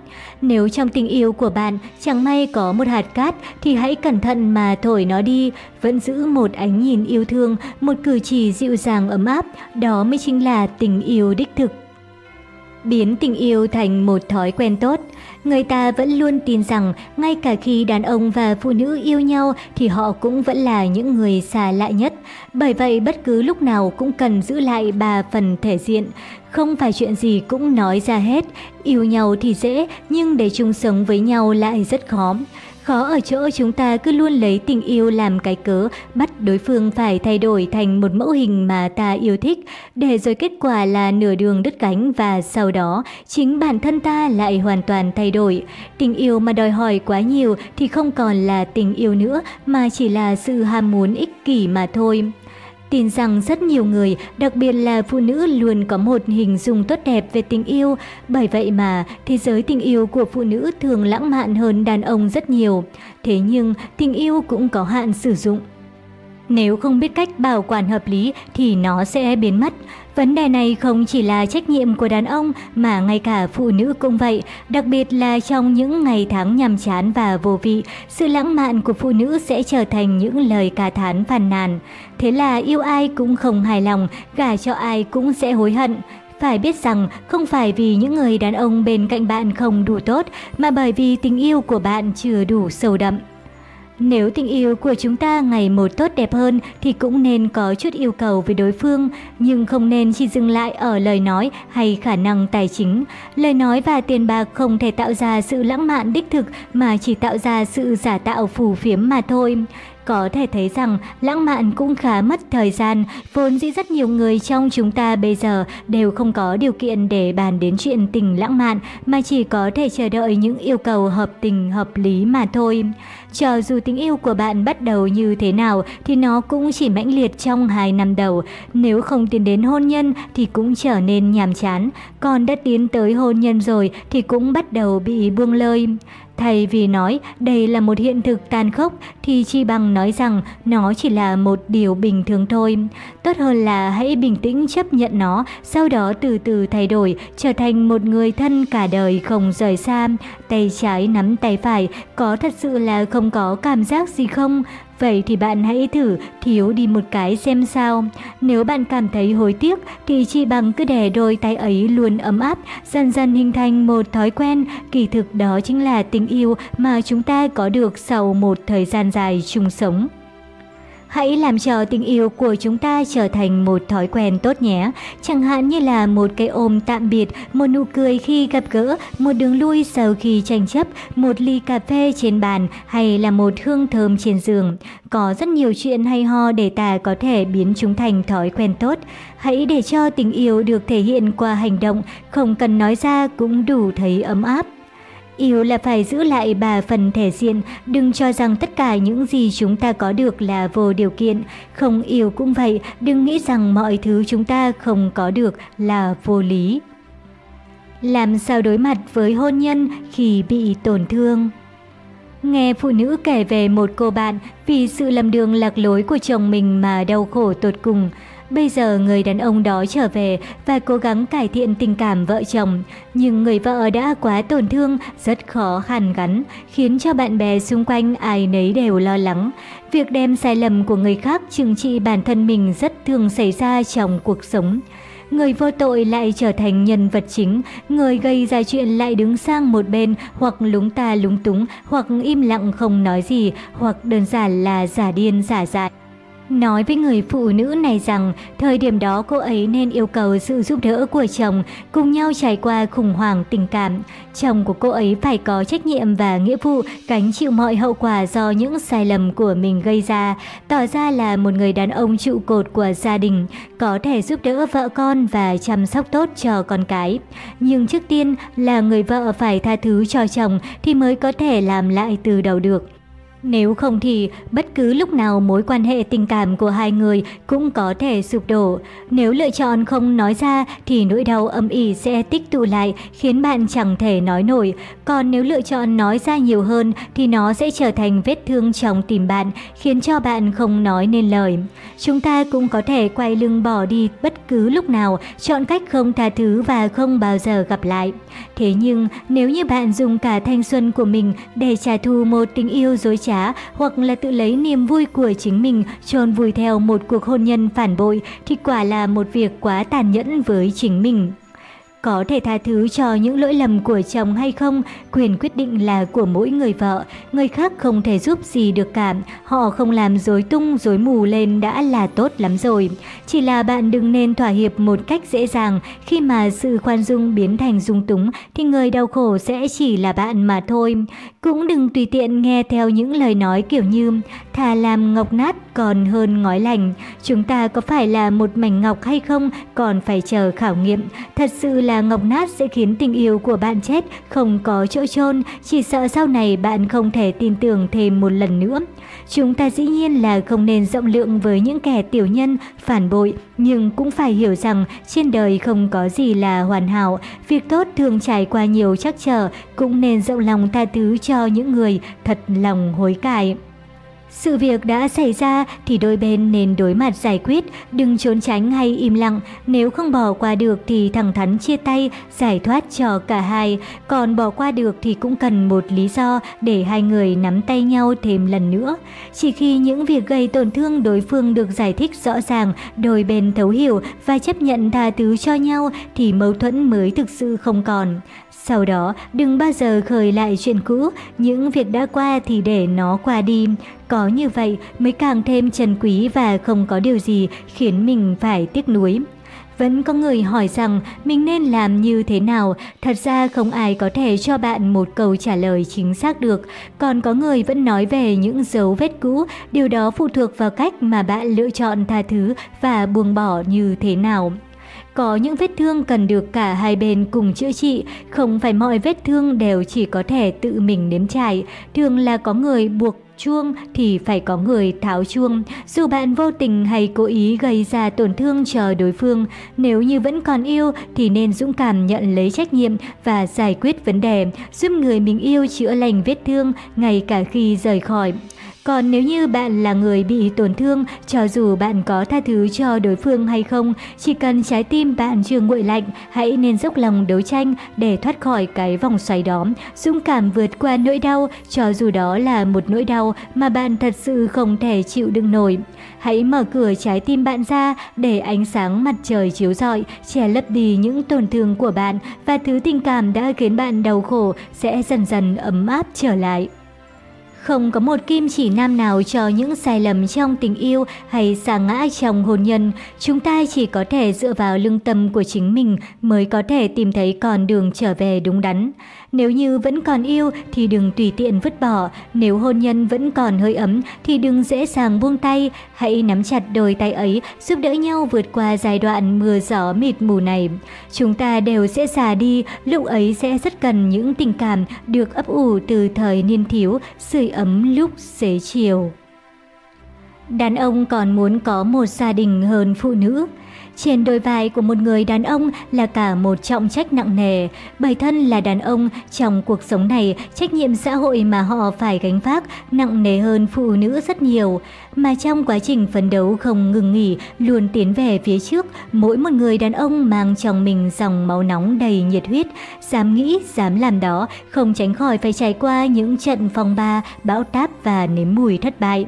Nếu trong tình yêu của bạn chẳng may có một hạt cát thì hãy cẩn thận mà thổi nó đi, vẫn giữ một ánh nhìn yêu thương, một cử chỉ dịu dàng ấm áp, đó mới chính là tình yêu đích thực biến tình yêu thành một thói quen tốt. Người ta vẫn luôn tin rằng ngay cả khi đàn ông và phụ nữ yêu nhau thì họ cũng vẫn là những người xa lạ nhất. Bởi vậy bất cứ lúc nào cũng cần giữ lại ba phần thể diện. Không phải chuyện gì cũng nói ra hết. Yêu nhau thì dễ, nhưng để chung sống với nhau lại rất khó. Khó ở chỗ chúng ta cứ luôn lấy tình yêu làm cái cớ, bắt đối phương phải thay đổi thành một mẫu hình mà ta yêu thích, để rồi kết quả là nửa đường đứt cánh và sau đó chính bản thân ta lại hoàn toàn thay đổi. Tình yêu mà đòi hỏi quá nhiều thì không còn là tình yêu nữa mà chỉ là sự ham muốn ích kỷ mà thôi. Tin rằng rất nhiều người, đặc biệt là phụ nữ luôn có một hình dung tốt đẹp về tình yêu, bởi vậy mà thế giới tình yêu của phụ nữ thường lãng mạn hơn đàn ông rất nhiều. Thế nhưng tình yêu cũng có hạn sử dụng. Nếu không biết cách bảo quản hợp lý thì nó sẽ biến mất. Vấn đề này không chỉ là trách nhiệm của đàn ông mà ngay cả phụ nữ cũng vậy, đặc biệt là trong những ngày tháng nhàm chán và vô vị, sự lãng mạn của phụ nữ sẽ trở thành những lời ca thán phàn nàn. Thế là yêu ai cũng không hài lòng, gả cho ai cũng sẽ hối hận. Phải biết rằng không phải vì những người đàn ông bên cạnh bạn không đủ tốt, mà bởi vì tình yêu của bạn chưa đủ sâu đậm. Nếu tình yêu của chúng ta ngày một tốt đẹp hơn thì cũng nên có chút yêu cầu với đối phương, nhưng không nên chỉ dừng lại ở lời nói hay khả năng tài chính. Lời nói và tiền bạc không thể tạo ra sự lãng mạn đích thực mà chỉ tạo ra sự giả tạo phù phiếm mà thôi. Có thể thấy rằng lãng mạn cũng khá mất thời gian, vốn dĩ rất nhiều người trong chúng ta bây giờ đều không có điều kiện để bàn đến chuyện tình lãng mạn mà chỉ có thể chờ đợi những yêu cầu hợp tình hợp lý mà thôi. Cho dù tình yêu của bạn bắt đầu như thế nào thì nó cũng chỉ mãnh liệt trong 2 năm đầu. Nếu không tiến đến hôn nhân thì cũng trở nên nhàm chán. Còn đã tiến tới hôn nhân rồi thì cũng bắt đầu bị buông lơi. Thay vì nói đây là một hiện thực tàn khốc thì chi bằng nói rằng nó chỉ là một điều bình thường thôi. Tốt hơn là hãy bình tĩnh chấp nhận nó, sau đó từ từ thay đổi, trở thành một người thân cả đời không rời xa. Tay trái nắm tay phải, có thật sự là không có cảm giác gì không? Vậy thì bạn hãy thử thiếu đi một cái xem sao. Nếu bạn cảm thấy hối tiếc thì chỉ bằng cứ để đôi tay ấy luôn ấm áp, dần dần hình thành một thói quen. Kỳ thực đó chính là tình yêu mà chúng ta có được sau một thời gian dài chung sống. Hãy làm cho tình yêu của chúng ta trở thành một thói quen tốt nhé. Chẳng hạn như là một cái ôm tạm biệt, một nụ cười khi gặp gỡ, một đường lui sau khi tranh chấp, một ly cà phê trên bàn hay là một hương thơm trên giường. Có rất nhiều chuyện hay ho để ta có thể biến chúng thành thói quen tốt. Hãy để cho tình yêu được thể hiện qua hành động, không cần nói ra cũng đủ thấy ấm áp. Yêu là phải giữ lại bà phần thể diện, đừng cho rằng tất cả những gì chúng ta có được là vô điều kiện. Không yêu cũng vậy, đừng nghĩ rằng mọi thứ chúng ta không có được là vô lý. Làm sao đối mặt với hôn nhân khi bị tổn thương? Nghe phụ nữ kể về một cô bạn vì sự lầm đường lạc lối của chồng mình mà đau khổ tột cùng, Bây giờ người đàn ông đó trở về và cố gắng cải thiện tình cảm vợ chồng, nhưng người vợ đã quá tổn thương, rất khó hàn gắn, khiến cho bạn bè xung quanh ai nấy đều lo lắng. Việc đem sai lầm của người khác trừng trị bản thân mình rất thường xảy ra trong cuộc sống. Người vô tội lại trở thành nhân vật chính, người gây ra chuyện lại đứng sang một bên hoặc lúng ta lúng túng hoặc im lặng không nói gì hoặc đơn giản là giả điên giả dại nói với người phụ nữ này rằng thời điểm đó cô ấy nên yêu cầu sự giúp đỡ của chồng, cùng nhau trải qua khủng hoảng tình cảm. Chồng của cô ấy phải có trách nhiệm và nghĩa vụ gánh chịu mọi hậu quả do những sai lầm của mình gây ra, tỏ ra là một người đàn ông trụ cột của gia đình, có thể giúp đỡ vợ con và chăm sóc tốt cho con cái. Nhưng trước tiên là người vợ phải tha thứ cho chồng thì mới có thể làm lại từ đầu được. Nếu không thì bất cứ lúc nào mối quan hệ tình cảm của hai người cũng có thể sụp đổ. Nếu lựa chọn không nói ra thì nỗi đau âm ỉ sẽ tích tụ lại khiến bạn chẳng thể nói nổi. Còn nếu lựa chọn nói ra nhiều hơn thì nó sẽ trở thành vết thương trong tim bạn khiến cho bạn không nói nên lời. Chúng ta cũng có thể quay lưng bỏ đi bất cứ lúc nào, chọn cách không tha thứ và không bao giờ gặp lại. Thế nhưng nếu như bạn dùng cả thanh xuân của mình để trả thù một tình yêu dối trá trá hoặc là tự lấy niềm vui của chính mình trôn vùi theo một cuộc hôn nhân phản bội thì quả là một việc quá tàn nhẫn với chính mình. Có thể tha thứ cho những lỗi lầm của chồng hay không, quyền quyết định là của mỗi người vợ. Người khác không thể giúp gì được cả, họ không làm dối tung dối mù lên đã là tốt lắm rồi. Chỉ là bạn đừng nên thỏa hiệp một cách dễ dàng, khi mà sự khoan dung biến thành dung túng thì người đau khổ sẽ chỉ là bạn mà thôi. Cũng đừng tùy tiện nghe theo những lời nói kiểu như thà làm ngọc nát còn hơn ngói lành. Chúng ta có phải là một mảnh ngọc hay không còn phải chờ khảo nghiệm. Thật sự là là ngọc nát sẽ khiến tình yêu của bạn chết, không có chỗ chôn chỉ sợ sau này bạn không thể tin tưởng thêm một lần nữa. Chúng ta dĩ nhiên là không nên rộng lượng với những kẻ tiểu nhân, phản bội, nhưng cũng phải hiểu rằng trên đời không có gì là hoàn hảo. Việc tốt thường trải qua nhiều trắc trở, cũng nên rộng lòng tha thứ cho những người thật lòng hối cải. Sự việc đã xảy ra thì đôi bên nên đối mặt giải quyết, đừng trốn tránh hay im lặng. Nếu không bỏ qua được thì thẳng thắn chia tay, giải thoát cho cả hai. Còn bỏ qua được thì cũng cần một lý do để hai người nắm tay nhau thêm lần nữa. Chỉ khi những việc gây tổn thương đối phương được giải thích rõ ràng, đôi bên thấu hiểu và chấp nhận tha thứ cho nhau thì mâu thuẫn mới thực sự không còn. Sau đó, đừng bao giờ khởi lại chuyện cũ, những việc đã qua thì để nó qua đi. Có như vậy mới càng thêm trân quý và không có điều gì khiến mình phải tiếc nuối. Vẫn có người hỏi rằng mình nên làm như thế nào, thật ra không ai có thể cho bạn một câu trả lời chính xác được. Còn có người vẫn nói về những dấu vết cũ, điều đó phụ thuộc vào cách mà bạn lựa chọn tha thứ và buông bỏ như thế nào. Có những vết thương cần được cả hai bên cùng chữa trị, không phải mọi vết thương đều chỉ có thể tự mình nếm trải. Thường là có người buộc chuông thì phải có người tháo chuông. Dù bạn vô tình hay cố ý gây ra tổn thương cho đối phương, nếu như vẫn còn yêu thì nên dũng cảm nhận lấy trách nhiệm và giải quyết vấn đề, giúp người mình yêu chữa lành vết thương ngay cả khi rời khỏi. Còn nếu như bạn là người bị tổn thương, cho dù bạn có tha thứ cho đối phương hay không, chỉ cần trái tim bạn chưa nguội lạnh, hãy nên dốc lòng đấu tranh để thoát khỏi cái vòng xoáy đó, dũng cảm vượt qua nỗi đau, cho dù đó là một nỗi đau mà bạn thật sự không thể chịu đựng nổi. Hãy mở cửa trái tim bạn ra để ánh sáng mặt trời chiếu rọi, che lấp đi những tổn thương của bạn và thứ tình cảm đã khiến bạn đau khổ sẽ dần dần ấm áp trở lại. Không có một kim chỉ nam nào cho những sai lầm trong tình yêu hay xa ngã trong hôn nhân. Chúng ta chỉ có thể dựa vào lương tâm của chính mình mới có thể tìm thấy con đường trở về đúng đắn. Nếu như vẫn còn yêu thì đừng tùy tiện vứt bỏ, nếu hôn nhân vẫn còn hơi ấm thì đừng dễ dàng buông tay, hãy nắm chặt đôi tay ấy giúp đỡ nhau vượt qua giai đoạn mưa gió mịt mù này. Chúng ta đều sẽ già đi, lúc ấy sẽ rất cần những tình cảm được ấp ủ từ thời niên thiếu, sưởi ấm lúc xế chiều. Đàn ông còn muốn có một gia đình hơn phụ nữ. Trên đôi vai của một người đàn ông là cả một trọng trách nặng nề. Bởi thân là đàn ông, trong cuộc sống này, trách nhiệm xã hội mà họ phải gánh vác nặng nề hơn phụ nữ rất nhiều. Mà trong quá trình phấn đấu không ngừng nghỉ, luôn tiến về phía trước, mỗi một người đàn ông mang trong mình dòng máu nóng đầy nhiệt huyết, dám nghĩ, dám làm đó, không tránh khỏi phải trải qua những trận phong ba, bão táp và nếm mùi thất bại.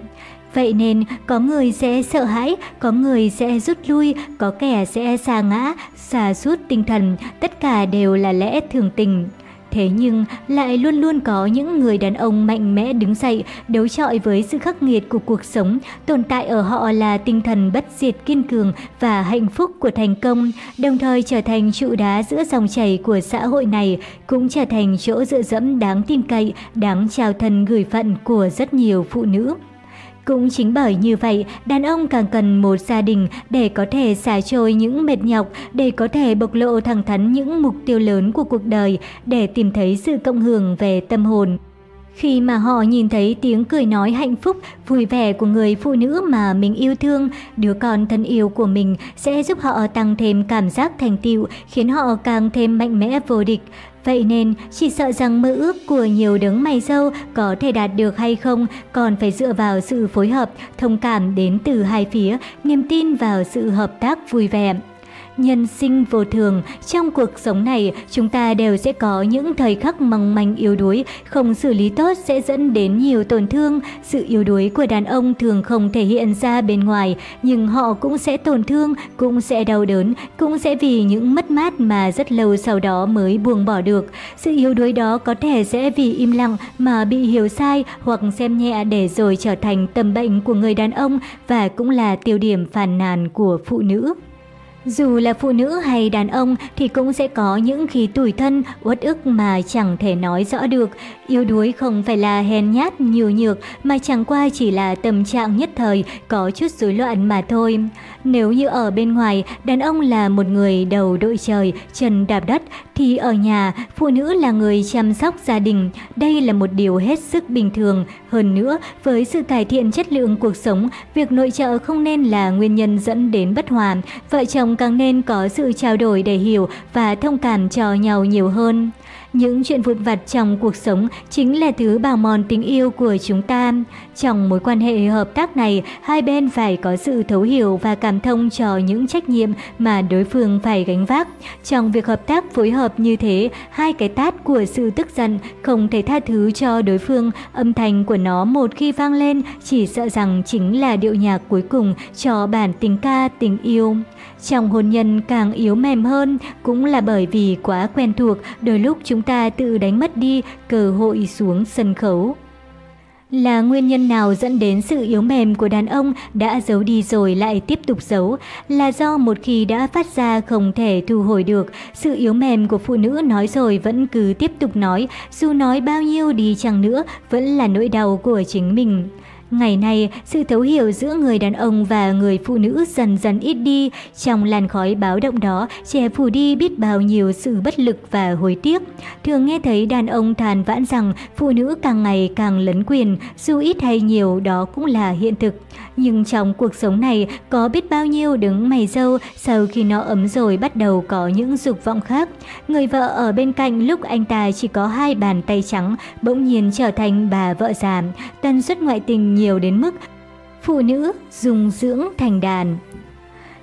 Vậy nên có người sẽ sợ hãi, có người sẽ rút lui, có kẻ sẽ xa ngã, xa sút tinh thần, tất cả đều là lẽ thường tình. Thế nhưng lại luôn luôn có những người đàn ông mạnh mẽ đứng dậy, đấu trọi với sự khắc nghiệt của cuộc sống. Tồn tại ở họ là tinh thần bất diệt kiên cường và hạnh phúc của thành công, đồng thời trở thành trụ đá giữa dòng chảy của xã hội này, cũng trở thành chỗ dựa dẫm đáng tin cậy, đáng chào thân gửi phận của rất nhiều phụ nữ. Cũng chính bởi như vậy, đàn ông càng cần một gia đình để có thể xả trôi những mệt nhọc, để có thể bộc lộ thẳng thắn những mục tiêu lớn của cuộc đời, để tìm thấy sự cộng hưởng về tâm hồn. Khi mà họ nhìn thấy tiếng cười nói hạnh phúc, vui vẻ của người phụ nữ mà mình yêu thương, đứa con thân yêu của mình sẽ giúp họ tăng thêm cảm giác thành tựu, khiến họ càng thêm mạnh mẽ vô địch. Vậy nên, chỉ sợ rằng mơ ước của nhiều đấng mày dâu có thể đạt được hay không còn phải dựa vào sự phối hợp, thông cảm đến từ hai phía, niềm tin vào sự hợp tác vui vẻ. Nhân sinh vô thường, trong cuộc sống này chúng ta đều sẽ có những thời khắc mong manh yếu đuối, không xử lý tốt sẽ dẫn đến nhiều tổn thương. Sự yếu đuối của đàn ông thường không thể hiện ra bên ngoài, nhưng họ cũng sẽ tổn thương, cũng sẽ đau đớn, cũng sẽ vì những mất mát mà rất lâu sau đó mới buông bỏ được. Sự yếu đuối đó có thể sẽ vì im lặng mà bị hiểu sai hoặc xem nhẹ để rồi trở thành tâm bệnh của người đàn ông và cũng là tiêu điểm phàn nàn của phụ nữ. Dù là phụ nữ hay đàn ông thì cũng sẽ có những khi tủi thân, uất ức mà chẳng thể nói rõ được. Yêu đuối không phải là hèn nhát, nhiều nhược mà chẳng qua chỉ là tâm trạng nhất thời, có chút rối loạn mà thôi. Nếu như ở bên ngoài, đàn ông là một người đầu đội trời, chân đạp đất, thì ở nhà, phụ nữ là người chăm sóc gia đình. Đây là một điều hết sức bình thường. Hơn nữa, với sự cải thiện chất lượng cuộc sống, việc nội trợ không nên là nguyên nhân dẫn đến bất hòa. Vợ chồng càng nên có sự trao đổi để hiểu và thông cảm cho nhau nhiều hơn. Những chuyện vụn vặt trong cuộc sống chính là thứ bào mòn tình yêu của chúng ta. Trong mối quan hệ hợp tác này, hai bên phải có sự thấu hiểu và cảm thông cho những trách nhiệm mà đối phương phải gánh vác. Trong việc hợp tác phối hợp như thế, hai cái tát của sự tức giận không thể tha thứ cho đối phương. Âm thanh của nó một khi vang lên chỉ sợ rằng chính là điệu nhạc cuối cùng cho bản tình ca tình yêu. Trong hôn nhân càng yếu mềm hơn cũng là bởi vì quá quen thuộc, đôi lúc chúng ta tự đánh mất đi cơ hội xuống sân khấu. Là nguyên nhân nào dẫn đến sự yếu mềm của đàn ông đã giấu đi rồi lại tiếp tục giấu? Là do một khi đã phát ra không thể thu hồi được, sự yếu mềm của phụ nữ nói rồi vẫn cứ tiếp tục nói, dù nói bao nhiêu đi chăng nữa vẫn là nỗi đau của chính mình. Ngày nay, sự thấu hiểu giữa người đàn ông và người phụ nữ dần dần ít đi. Trong làn khói báo động đó, trẻ phủ đi biết bao nhiêu sự bất lực và hối tiếc. Thường nghe thấy đàn ông than vãn rằng phụ nữ càng ngày càng lấn quyền, dù ít hay nhiều đó cũng là hiện thực. Nhưng trong cuộc sống này, có biết bao nhiêu đứng mày dâu sau khi nó ấm rồi bắt đầu có những dục vọng khác. Người vợ ở bên cạnh lúc anh ta chỉ có hai bàn tay trắng, bỗng nhiên trở thành bà vợ già. Tần suất ngoại tình nhiều đến mức phụ nữ dùng dưỡng thành đàn.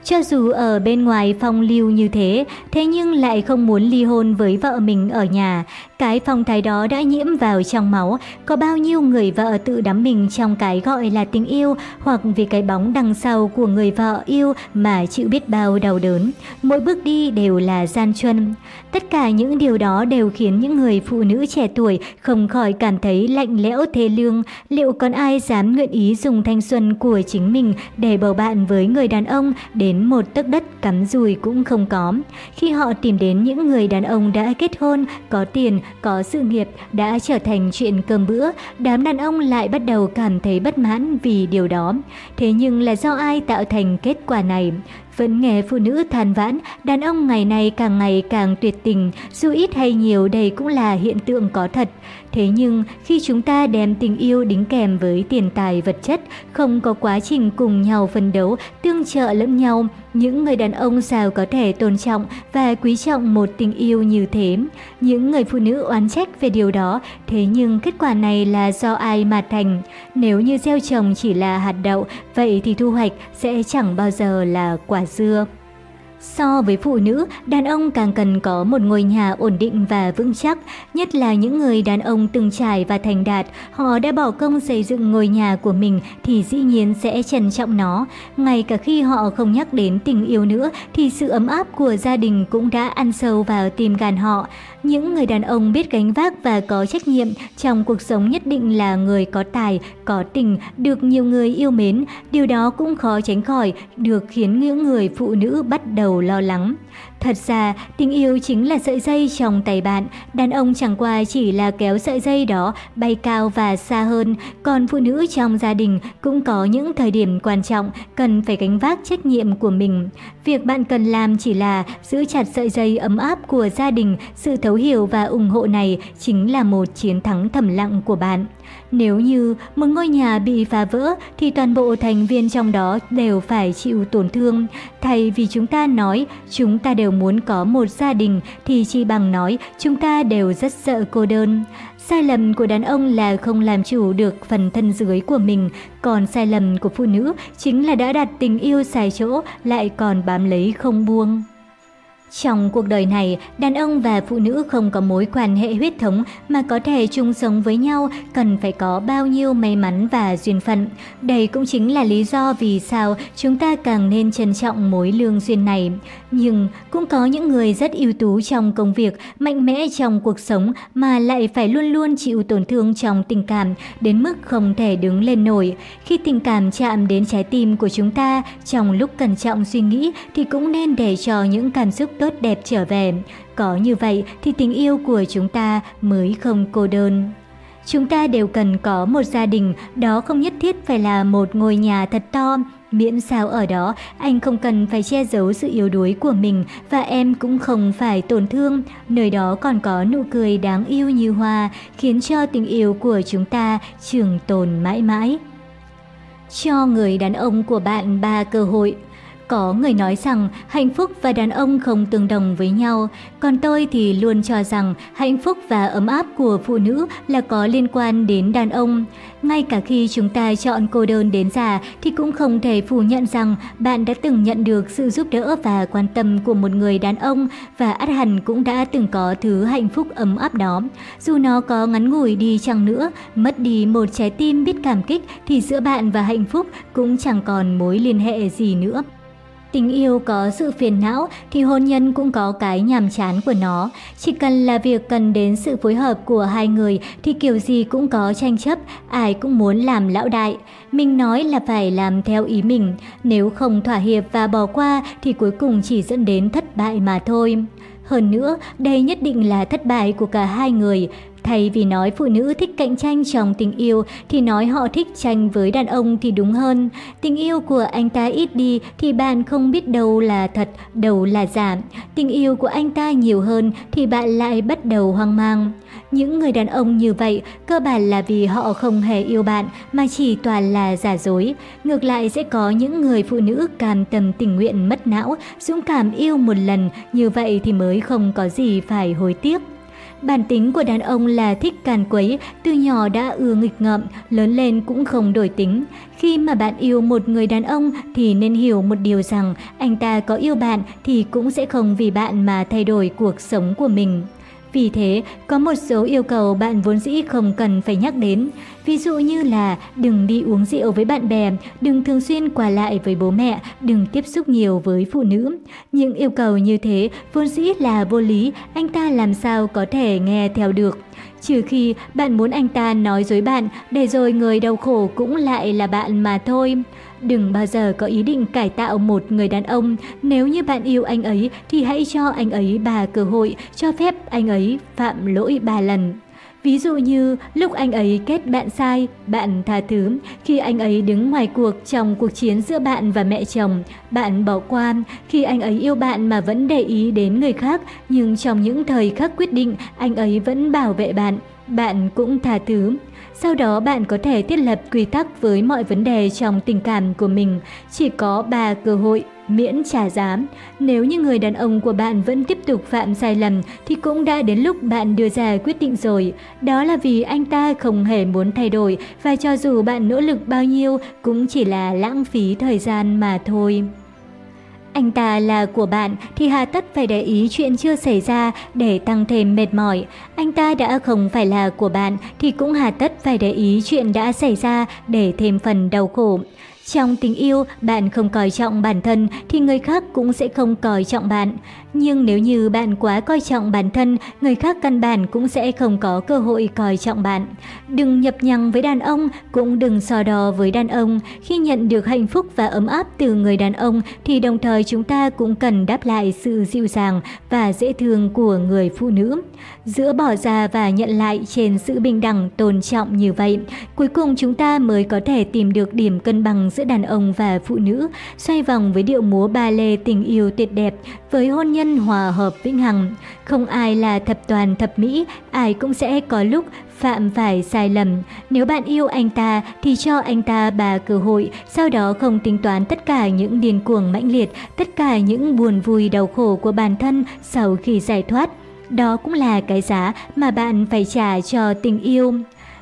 Cho dù ở bên ngoài phong lưu như thế, thế nhưng lại không muốn ly hôn với vợ mình ở nhà. Cái phong thái đó đã nhiễm vào trong máu, có bao nhiêu người vợ tự đắm mình trong cái gọi là tình yêu hoặc vì cái bóng đằng sau của người vợ yêu mà chịu biết bao đau đớn. Mỗi bước đi đều là gian truân. Tất cả những điều đó đều khiến những người phụ nữ trẻ tuổi không khỏi cảm thấy lạnh lẽo thê lương. Liệu còn ai dám nguyện ý dùng thanh xuân của chính mình để bầu bạn với người đàn ông để đến một tấc đất cắm rùi cũng không có. Khi họ tìm đến những người đàn ông đã kết hôn, có tiền, có sự nghiệp đã trở thành chuyện cơm bữa, đám đàn ông lại bắt đầu cảm thấy bất mãn vì điều đó. Thế nhưng là do ai tạo thành kết quả này? Vẫn nghe phụ nữ than vãn, đàn ông ngày nay càng ngày càng tuyệt tình, dù ít hay nhiều đây cũng là hiện tượng có thật. Thế nhưng khi chúng ta đem tình yêu đính kèm với tiền tài vật chất, không có quá trình cùng nhau phân đấu, tương trợ lẫn nhau, những người đàn ông sao có thể tôn trọng và quý trọng một tình yêu như thế. Những người phụ nữ oán trách về điều đó, thế nhưng kết quả này là do ai mà thành. Nếu như gieo trồng chỉ là hạt đậu, vậy thì thu hoạch sẽ chẳng bao giờ là quả dưa. So với phụ nữ, đàn ông càng cần có một ngôi nhà ổn định và vững chắc, nhất là những người đàn ông từng trải và thành đạt, họ đã bỏ công xây dựng ngôi nhà của mình thì dĩ nhiên sẽ trân trọng nó. Ngay cả khi họ không nhắc đến tình yêu nữa thì sự ấm áp của gia đình cũng đã ăn sâu vào tim gan họ. Những người đàn ông biết gánh vác và có trách nhiệm trong cuộc sống nhất định là người có tài, có tình, được nhiều người yêu mến. Điều đó cũng khó tránh khỏi được khiến những người phụ nữ bắt đầu lo lắng. Thật ra, tình yêu chính là sợi dây trong tay bạn, đàn ông chẳng qua chỉ là kéo sợi dây đó bay cao và xa hơn, còn phụ nữ trong gia đình cũng có những thời điểm quan trọng cần phải gánh vác trách nhiệm của mình. Việc bạn cần làm chỉ là giữ chặt sợi dây ấm áp của gia đình, sự thấu hiểu và ủng hộ này chính là một chiến thắng thầm lặng của bạn. Nếu như một ngôi nhà bị phá vỡ thì toàn bộ thành viên trong đó đều phải chịu tổn thương. Thay vì chúng ta nói chúng ta đều muốn có một gia đình thì chỉ bằng nói chúng ta đều rất sợ cô đơn. Sai lầm của đàn ông là không làm chủ được phần thân dưới của mình, còn sai lầm của phụ nữ chính là đã đặt tình yêu sai chỗ lại còn bám lấy không buông. Trong cuộc đời này, đàn ông và phụ nữ không có mối quan hệ huyết thống mà có thể chung sống với nhau cần phải có bao nhiêu may mắn và duyên phận. Đây cũng chính là lý do vì sao chúng ta càng nên trân trọng mối lương duyên này. Nhưng cũng có những người rất ưu tú trong công việc, mạnh mẽ trong cuộc sống mà lại phải luôn luôn chịu tổn thương trong tình cảm đến mức không thể đứng lên nổi. Khi tình cảm chạm đến trái tim của chúng ta, trong lúc cẩn trọng suy nghĩ thì cũng nên để cho những cảm xúc tốt đẹp trở về. Có như vậy thì tình yêu của chúng ta mới không cô đơn. Chúng ta đều cần có một gia đình, đó không nhất thiết phải là một ngôi nhà thật to, miễn sao ở đó anh không cần phải che giấu sự yếu đuối của mình và em cũng không phải tổn thương. Nơi đó còn có nụ cười đáng yêu như hoa, khiến cho tình yêu của chúng ta trường tồn mãi mãi. Cho người đàn ông của bạn ba cơ hội có người nói rằng hạnh phúc và đàn ông không tương đồng với nhau, còn tôi thì luôn cho rằng hạnh phúc và ấm áp của phụ nữ là có liên quan đến đàn ông. Ngay cả khi chúng ta chọn cô đơn đến già thì cũng không thể phủ nhận rằng bạn đã từng nhận được sự giúp đỡ và quan tâm của một người đàn ông và át hẳn cũng đã từng có thứ hạnh phúc ấm áp đó. Dù nó có ngắn ngủi đi chăng nữa, mất đi một trái tim biết cảm kích thì giữa bạn và hạnh phúc cũng chẳng còn mối liên hệ gì nữa. Tình yêu có sự phiền não thì hôn nhân cũng có cái nhàm chán của nó. Chỉ cần là việc cần đến sự phối hợp của hai người thì kiểu gì cũng có tranh chấp, ai cũng muốn làm lão đại. Mình nói là phải làm theo ý mình, nếu không thỏa hiệp và bỏ qua thì cuối cùng chỉ dẫn đến thất bại mà thôi. Hơn nữa, đây nhất định là thất bại của cả hai người. Thay vì nói phụ nữ thích cạnh tranh trong tình yêu thì nói họ thích tranh với đàn ông thì đúng hơn. Tình yêu của anh ta ít đi thì bạn không biết đâu là thật, đâu là giả. Tình yêu của anh ta nhiều hơn thì bạn lại bắt đầu hoang mang. Những người đàn ông như vậy cơ bản là vì họ không hề yêu bạn mà chỉ toàn là giả dối. Ngược lại sẽ có những người phụ nữ cam tâm tình nguyện mất não, dũng cảm yêu một lần, như vậy thì mới không có gì phải hối tiếc. Bản tính của đàn ông là thích càn quấy, từ nhỏ đã ưa nghịch ngợm, lớn lên cũng không đổi tính. Khi mà bạn yêu một người đàn ông thì nên hiểu một điều rằng anh ta có yêu bạn thì cũng sẽ không vì bạn mà thay đổi cuộc sống của mình. Vì thế, có một số yêu cầu bạn vốn dĩ không cần phải nhắc đến. Ví dụ như là đừng đi uống rượu với bạn bè, đừng thường xuyên qua lại với bố mẹ, đừng tiếp xúc nhiều với phụ nữ. Những yêu cầu như thế vốn dĩ là vô lý, anh ta làm sao có thể nghe theo được. Trừ khi bạn muốn anh ta nói dối bạn, để rồi người đau khổ cũng lại là bạn mà thôi. Đừng bao giờ có ý định cải tạo một người đàn ông. Nếu như bạn yêu anh ấy thì hãy cho anh ấy ba cơ hội, cho phép anh ấy phạm lỗi ba lần. Ví dụ như lúc anh ấy kết bạn sai, bạn tha thứ. Khi anh ấy đứng ngoài cuộc trong cuộc chiến giữa bạn và mẹ chồng, bạn bỏ qua. Khi anh ấy yêu bạn mà vẫn để ý đến người khác, nhưng trong những thời khắc quyết định, anh ấy vẫn bảo vệ bạn. Bạn cũng tha thứ. Sau đó bạn có thể thiết lập quy tắc với mọi vấn đề trong tình cảm của mình. Chỉ có 3 cơ hội miễn trả giá. Nếu như người đàn ông của bạn vẫn tiếp tục phạm sai lầm, thì cũng đã đến lúc bạn đưa ra quyết định rồi. Đó là vì anh ta không hề muốn thay đổi, và cho dù bạn nỗ lực bao nhiêu, cũng chỉ là lãng phí thời gian mà thôi. Anh ta là của bạn, thì hà tất phải để ý chuyện chưa xảy ra để tăng thêm mệt mỏi. Anh ta đã không phải là của bạn, thì cũng hà tất phải để ý chuyện đã xảy ra để thêm phần đau khổ. Trong tình yêu, bạn không coi trọng bản thân thì người khác cũng sẽ không coi trọng bạn. Nhưng nếu như bạn quá coi trọng bản thân, người khác căn bản cũng sẽ không có cơ hội coi trọng bạn. Đừng nhập nhằng với đàn ông, cũng đừng so đo với đàn ông. Khi nhận được hạnh phúc và ấm áp từ người đàn ông thì đồng thời chúng ta cũng cần đáp lại sự dịu dàng và dễ thương của người phụ nữ. Giữa bỏ ra và nhận lại trên sự bình đẳng tôn trọng như vậy, cuối cùng chúng ta mới có thể tìm được điểm cân bằng giữa đàn ông và phụ nữ, xoay vòng với điệu múa ba lê tình yêu tuyệt đẹp, với hôn nhân nhân hòa hợp vĩnh hằng. Không ai là thập toàn thập mỹ, ai cũng sẽ có lúc phạm phải sai lầm. Nếu bạn yêu anh ta thì cho anh ta ba cơ hội, sau đó không tính toán tất cả những điên cuồng mãnh liệt, tất cả những buồn vui đau khổ của bản thân sau khi giải thoát. Đó cũng là cái giá mà bạn phải trả cho tình yêu.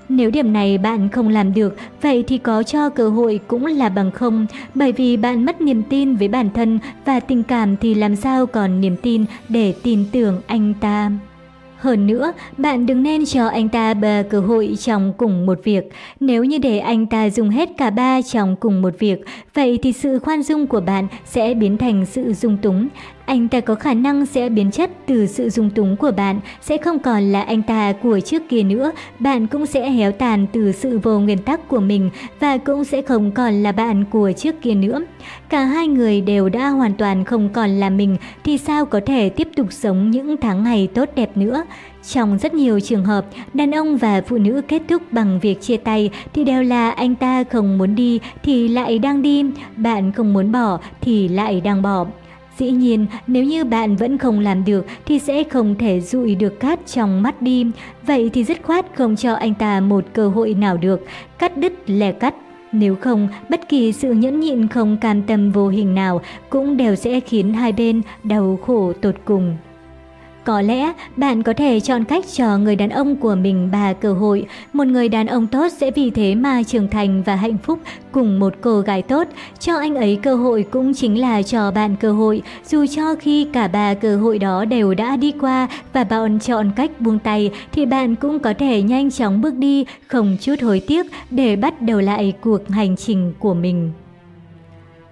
Nếu điểm này bạn không làm được, vậy thì có cho cơ hội cũng là bằng không, bởi vì bạn mất niềm tin với bản thân và tình cảm thì làm sao còn niềm tin để tin tưởng anh ta. Hơn nữa, bạn đừng nên cho anh ta ba cơ hội trong cùng một việc. Nếu như để anh ta dùng hết cả ba trong cùng một việc, vậy thì sự khoan dung của bạn sẽ biến thành sự dung túng anh ta có khả năng sẽ biến chất từ sự dung túng của bạn, sẽ không còn là anh ta của trước kia nữa, bạn cũng sẽ héo tàn từ sự vô nguyên tắc của mình và cũng sẽ không còn là bạn của trước kia nữa. Cả hai người đều đã hoàn toàn không còn là mình thì sao có thể tiếp tục sống những tháng ngày tốt đẹp nữa. Trong rất nhiều trường hợp, đàn ông và phụ nữ kết thúc bằng việc chia tay thì đều là anh ta không muốn đi thì lại đang đi, bạn không muốn bỏ thì lại đang bỏ. Dĩ nhiên, nếu như bạn vẫn không làm được thì sẽ không thể dụi được cát trong mắt đi. Vậy thì dứt khoát không cho anh ta một cơ hội nào được, cắt đứt lè cắt. Nếu không, bất kỳ sự nhẫn nhịn không cam tâm vô hình nào cũng đều sẽ khiến hai bên đau khổ tột cùng. Có lẽ bạn có thể chọn cách cho người đàn ông của mình ba cơ hội. Một người đàn ông tốt sẽ vì thế mà trưởng thành và hạnh phúc cùng một cô gái tốt. Cho anh ấy cơ hội cũng chính là cho bạn cơ hội. Dù cho khi cả ba cơ hội đó đều đã đi qua và bạn chọn cách buông tay thì bạn cũng có thể nhanh chóng bước đi, không chút hối tiếc để bắt đầu lại cuộc hành trình của mình.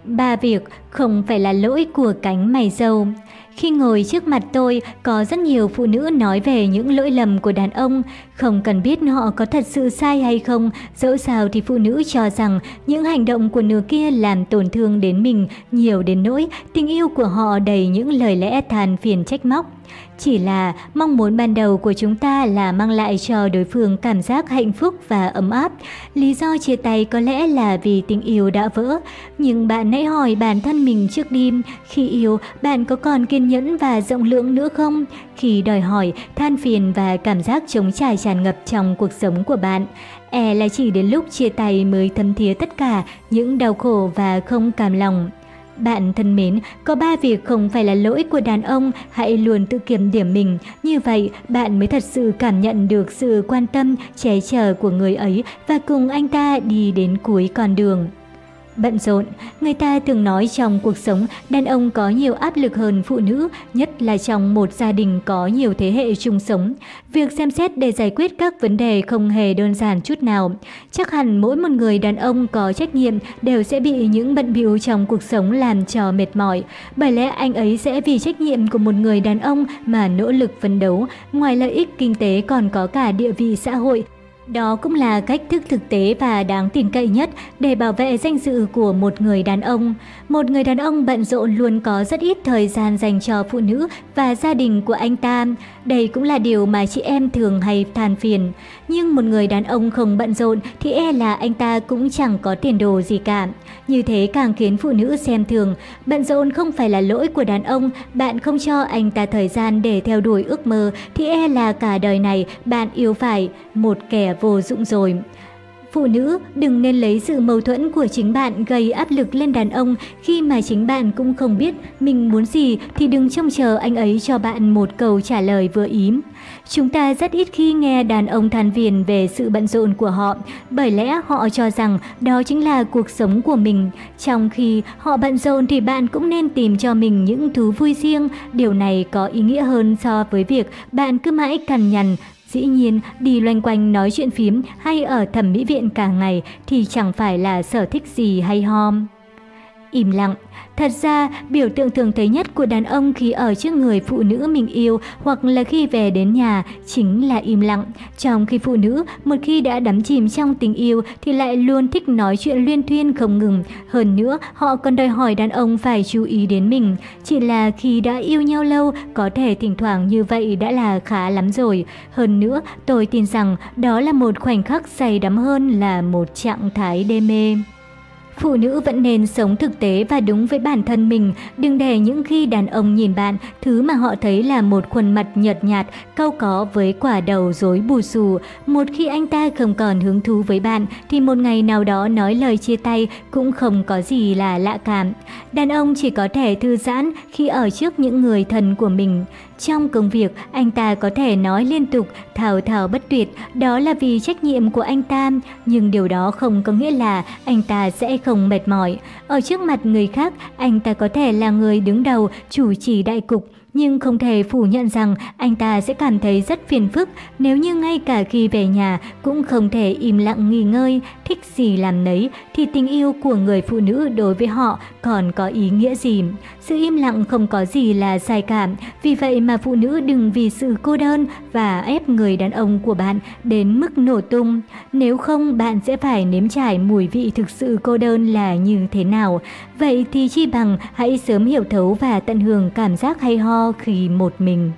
Ba việc không phải là lỗi của cánh mày dâu. Khi ngồi trước mặt tôi, có rất nhiều phụ nữ nói về những lỗi lầm của đàn ông. Không cần biết họ có thật sự sai hay không, dẫu sao thì phụ nữ cho rằng những hành động của nửa kia làm tổn thương đến mình nhiều đến nỗi tình yêu của họ đầy những lời lẽ than phiền trách móc. Chỉ là mong muốn ban đầu của chúng ta là mang lại cho đối phương cảm giác hạnh phúc và ấm áp. Lý do chia tay có lẽ là vì tình yêu đã vỡ. Nhưng bạn hãy hỏi bản thân mình trước đi, khi yêu bạn có còn kiên nhẫn và rộng lượng nữa không? Khi đòi hỏi, than phiền và cảm giác chống trải tràn ngập trong cuộc sống của bạn. E là chỉ đến lúc chia tay mới thấm thía tất cả những đau khổ và không cam lòng. Bạn thân mến, có ba việc không phải là lỗi của đàn ông, hãy luôn tự kiểm điểm mình. Như vậy, bạn mới thật sự cảm nhận được sự quan tâm, che chở của người ấy và cùng anh ta đi đến cuối con đường. Bận rộn, người ta thường nói trong cuộc sống đàn ông có nhiều áp lực hơn phụ nữ, nhất là trong một gia đình có nhiều thế hệ chung sống. Việc xem xét để giải quyết các vấn đề không hề đơn giản chút nào. Chắc hẳn mỗi một người đàn ông có trách nhiệm đều sẽ bị những bận bịu trong cuộc sống làm cho mệt mỏi. Bởi lẽ anh ấy sẽ vì trách nhiệm của một người đàn ông mà nỗ lực phấn đấu. Ngoài lợi ích kinh tế còn có cả địa vị xã hội, đó cũng là cách thức thực tế và đáng tin cậy nhất để bảo vệ danh dự của một người đàn ông. Một người đàn ông bận rộn luôn có rất ít thời gian dành cho phụ nữ và gia đình của anh ta. Đây cũng là điều mà chị em thường hay than phiền. Nhưng một người đàn ông không bận rộn thì e là anh ta cũng chẳng có tiền đồ gì cả. Như thế càng khiến phụ nữ xem thường. Bận rộn không phải là lỗi của đàn ông, bạn không cho anh ta thời gian để theo đuổi ước mơ thì e là cả đời này bạn yêu phải một kẻ vô dụng rồi. Phụ nữ đừng nên lấy sự mâu thuẫn của chính bạn gây áp lực lên đàn ông khi mà chính bạn cũng không biết mình muốn gì thì đừng trông chờ anh ấy cho bạn một câu trả lời vừa ý. Chúng ta rất ít khi nghe đàn ông than phiền về sự bận rộn của họ, bởi lẽ họ cho rằng đó chính là cuộc sống của mình. Trong khi họ bận rộn thì bạn cũng nên tìm cho mình những thú vui riêng, điều này có ý nghĩa hơn so với việc bạn cứ mãi cằn nhằn Dĩ nhiên, đi loanh quanh nói chuyện phím hay ở thẩm mỹ viện cả ngày thì chẳng phải là sở thích gì hay hòm Im lặng, Thật ra, biểu tượng thường thấy nhất của đàn ông khi ở trước người phụ nữ mình yêu hoặc là khi về đến nhà chính là im lặng. Trong khi phụ nữ, một khi đã đắm chìm trong tình yêu thì lại luôn thích nói chuyện liên thuyên không ngừng. Hơn nữa, họ còn đòi hỏi đàn ông phải chú ý đến mình. Chỉ là khi đã yêu nhau lâu, có thể thỉnh thoảng như vậy đã là khá lắm rồi. Hơn nữa, tôi tin rằng đó là một khoảnh khắc say đắm hơn là một trạng thái đê mê. Phụ nữ vẫn nên sống thực tế và đúng với bản thân mình, đừng để những khi đàn ông nhìn bạn, thứ mà họ thấy là một khuôn mặt nhợt nhạt, cau có với quả đầu rối bù xù. Một khi anh ta không còn hứng thú với bạn, thì một ngày nào đó nói lời chia tay cũng không có gì là lạ cảm. Đàn ông chỉ có thể thư giãn khi ở trước những người thân của mình. Trong công việc, anh ta có thể nói liên tục, thào thào bất tuyệt, đó là vì trách nhiệm của anh ta, nhưng điều đó không có nghĩa là anh ta sẽ không mệt mỏi. Ở trước mặt người khác, anh ta có thể là người đứng đầu, chủ trì đại cục, nhưng không thể phủ nhận rằng anh ta sẽ cảm thấy rất phiền phức nếu như ngay cả khi về nhà cũng không thể im lặng nghỉ ngơi, thích gì làm nấy thì tình yêu của người phụ nữ đối với họ còn có ý nghĩa gì. Sự im lặng không có gì là sai cảm, vì vậy mà phụ nữ đừng vì sự cô đơn và ép người đàn ông của bạn đến mức nổ tung. Nếu không bạn sẽ phải nếm trải mùi vị thực sự cô đơn là như thế nào. Vậy thì chi bằng hãy sớm hiểu thấu và tận hưởng cảm giác hay ho khi một mình.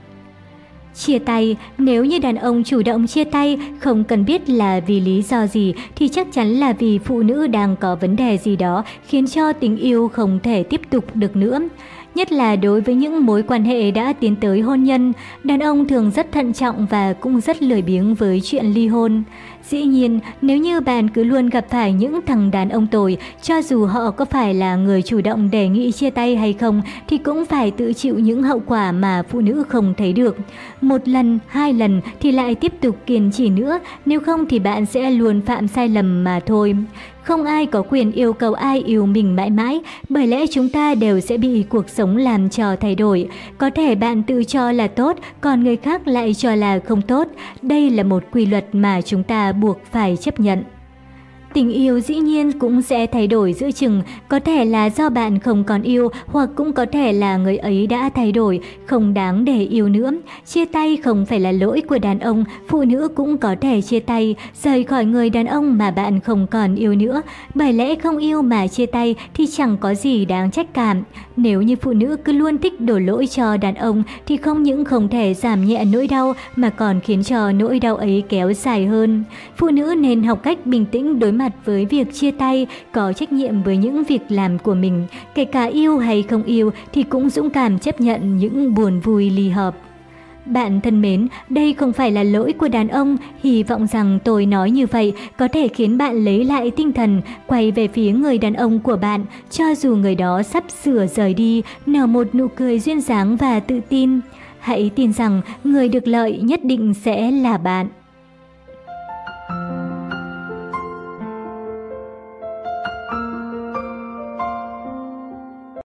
Chia tay, nếu như đàn ông chủ động chia tay, không cần biết là vì lý do gì thì chắc chắn là vì phụ nữ đang có vấn đề gì đó khiến cho tình yêu không thể tiếp tục được nữa. Nhất là đối với những mối quan hệ đã tiến tới hôn nhân, đàn ông thường rất thận trọng và cũng rất lười biếng với chuyện ly hôn. Dĩ nhiên, nếu như bạn cứ luôn gặp phải những thằng đàn ông tồi, cho dù họ có phải là người chủ động đề nghị chia tay hay không, thì cũng phải tự chịu những hậu quả mà phụ nữ không thấy được. Một lần, hai lần thì lại tiếp tục kiên trì nữa, nếu không thì bạn sẽ luôn phạm sai lầm mà thôi. Không ai có quyền yêu cầu ai yêu mình mãi mãi, bởi lẽ chúng ta đều sẽ bị cuộc sống làm cho thay đổi. Có thể bạn tự cho là tốt, còn người khác lại cho là không tốt. Đây là một quy luật mà chúng ta buộc phải chấp nhận. Tình yêu dĩ nhiên cũng sẽ thay đổi giữa chừng, có thể là do bạn không còn yêu hoặc cũng có thể là người ấy đã thay đổi, không đáng để yêu nữa. Chia tay không phải là lỗi của đàn ông, phụ nữ cũng có thể chia tay, rời khỏi người đàn ông mà bạn không còn yêu nữa. Bởi lẽ không yêu mà chia tay thì chẳng có gì đáng trách cảm. Nếu như phụ nữ cứ luôn thích đổ lỗi cho đàn ông thì không những không thể giảm nhẹ nỗi đau mà còn khiến cho nỗi đau ấy kéo dài hơn. Phụ nữ nên học cách bình tĩnh đối mặt với việc chia tay, có trách nhiệm với những việc làm của mình, kể cả yêu hay không yêu thì cũng dũng cảm chấp nhận những buồn vui ly hợp. Bạn thân mến, đây không phải là lỗi của đàn ông, hy vọng rằng tôi nói như vậy có thể khiến bạn lấy lại tinh thần, quay về phía người đàn ông của bạn, cho dù người đó sắp sửa rời đi, nở một nụ cười duyên dáng và tự tin. Hãy tin rằng người được lợi nhất định sẽ là bạn.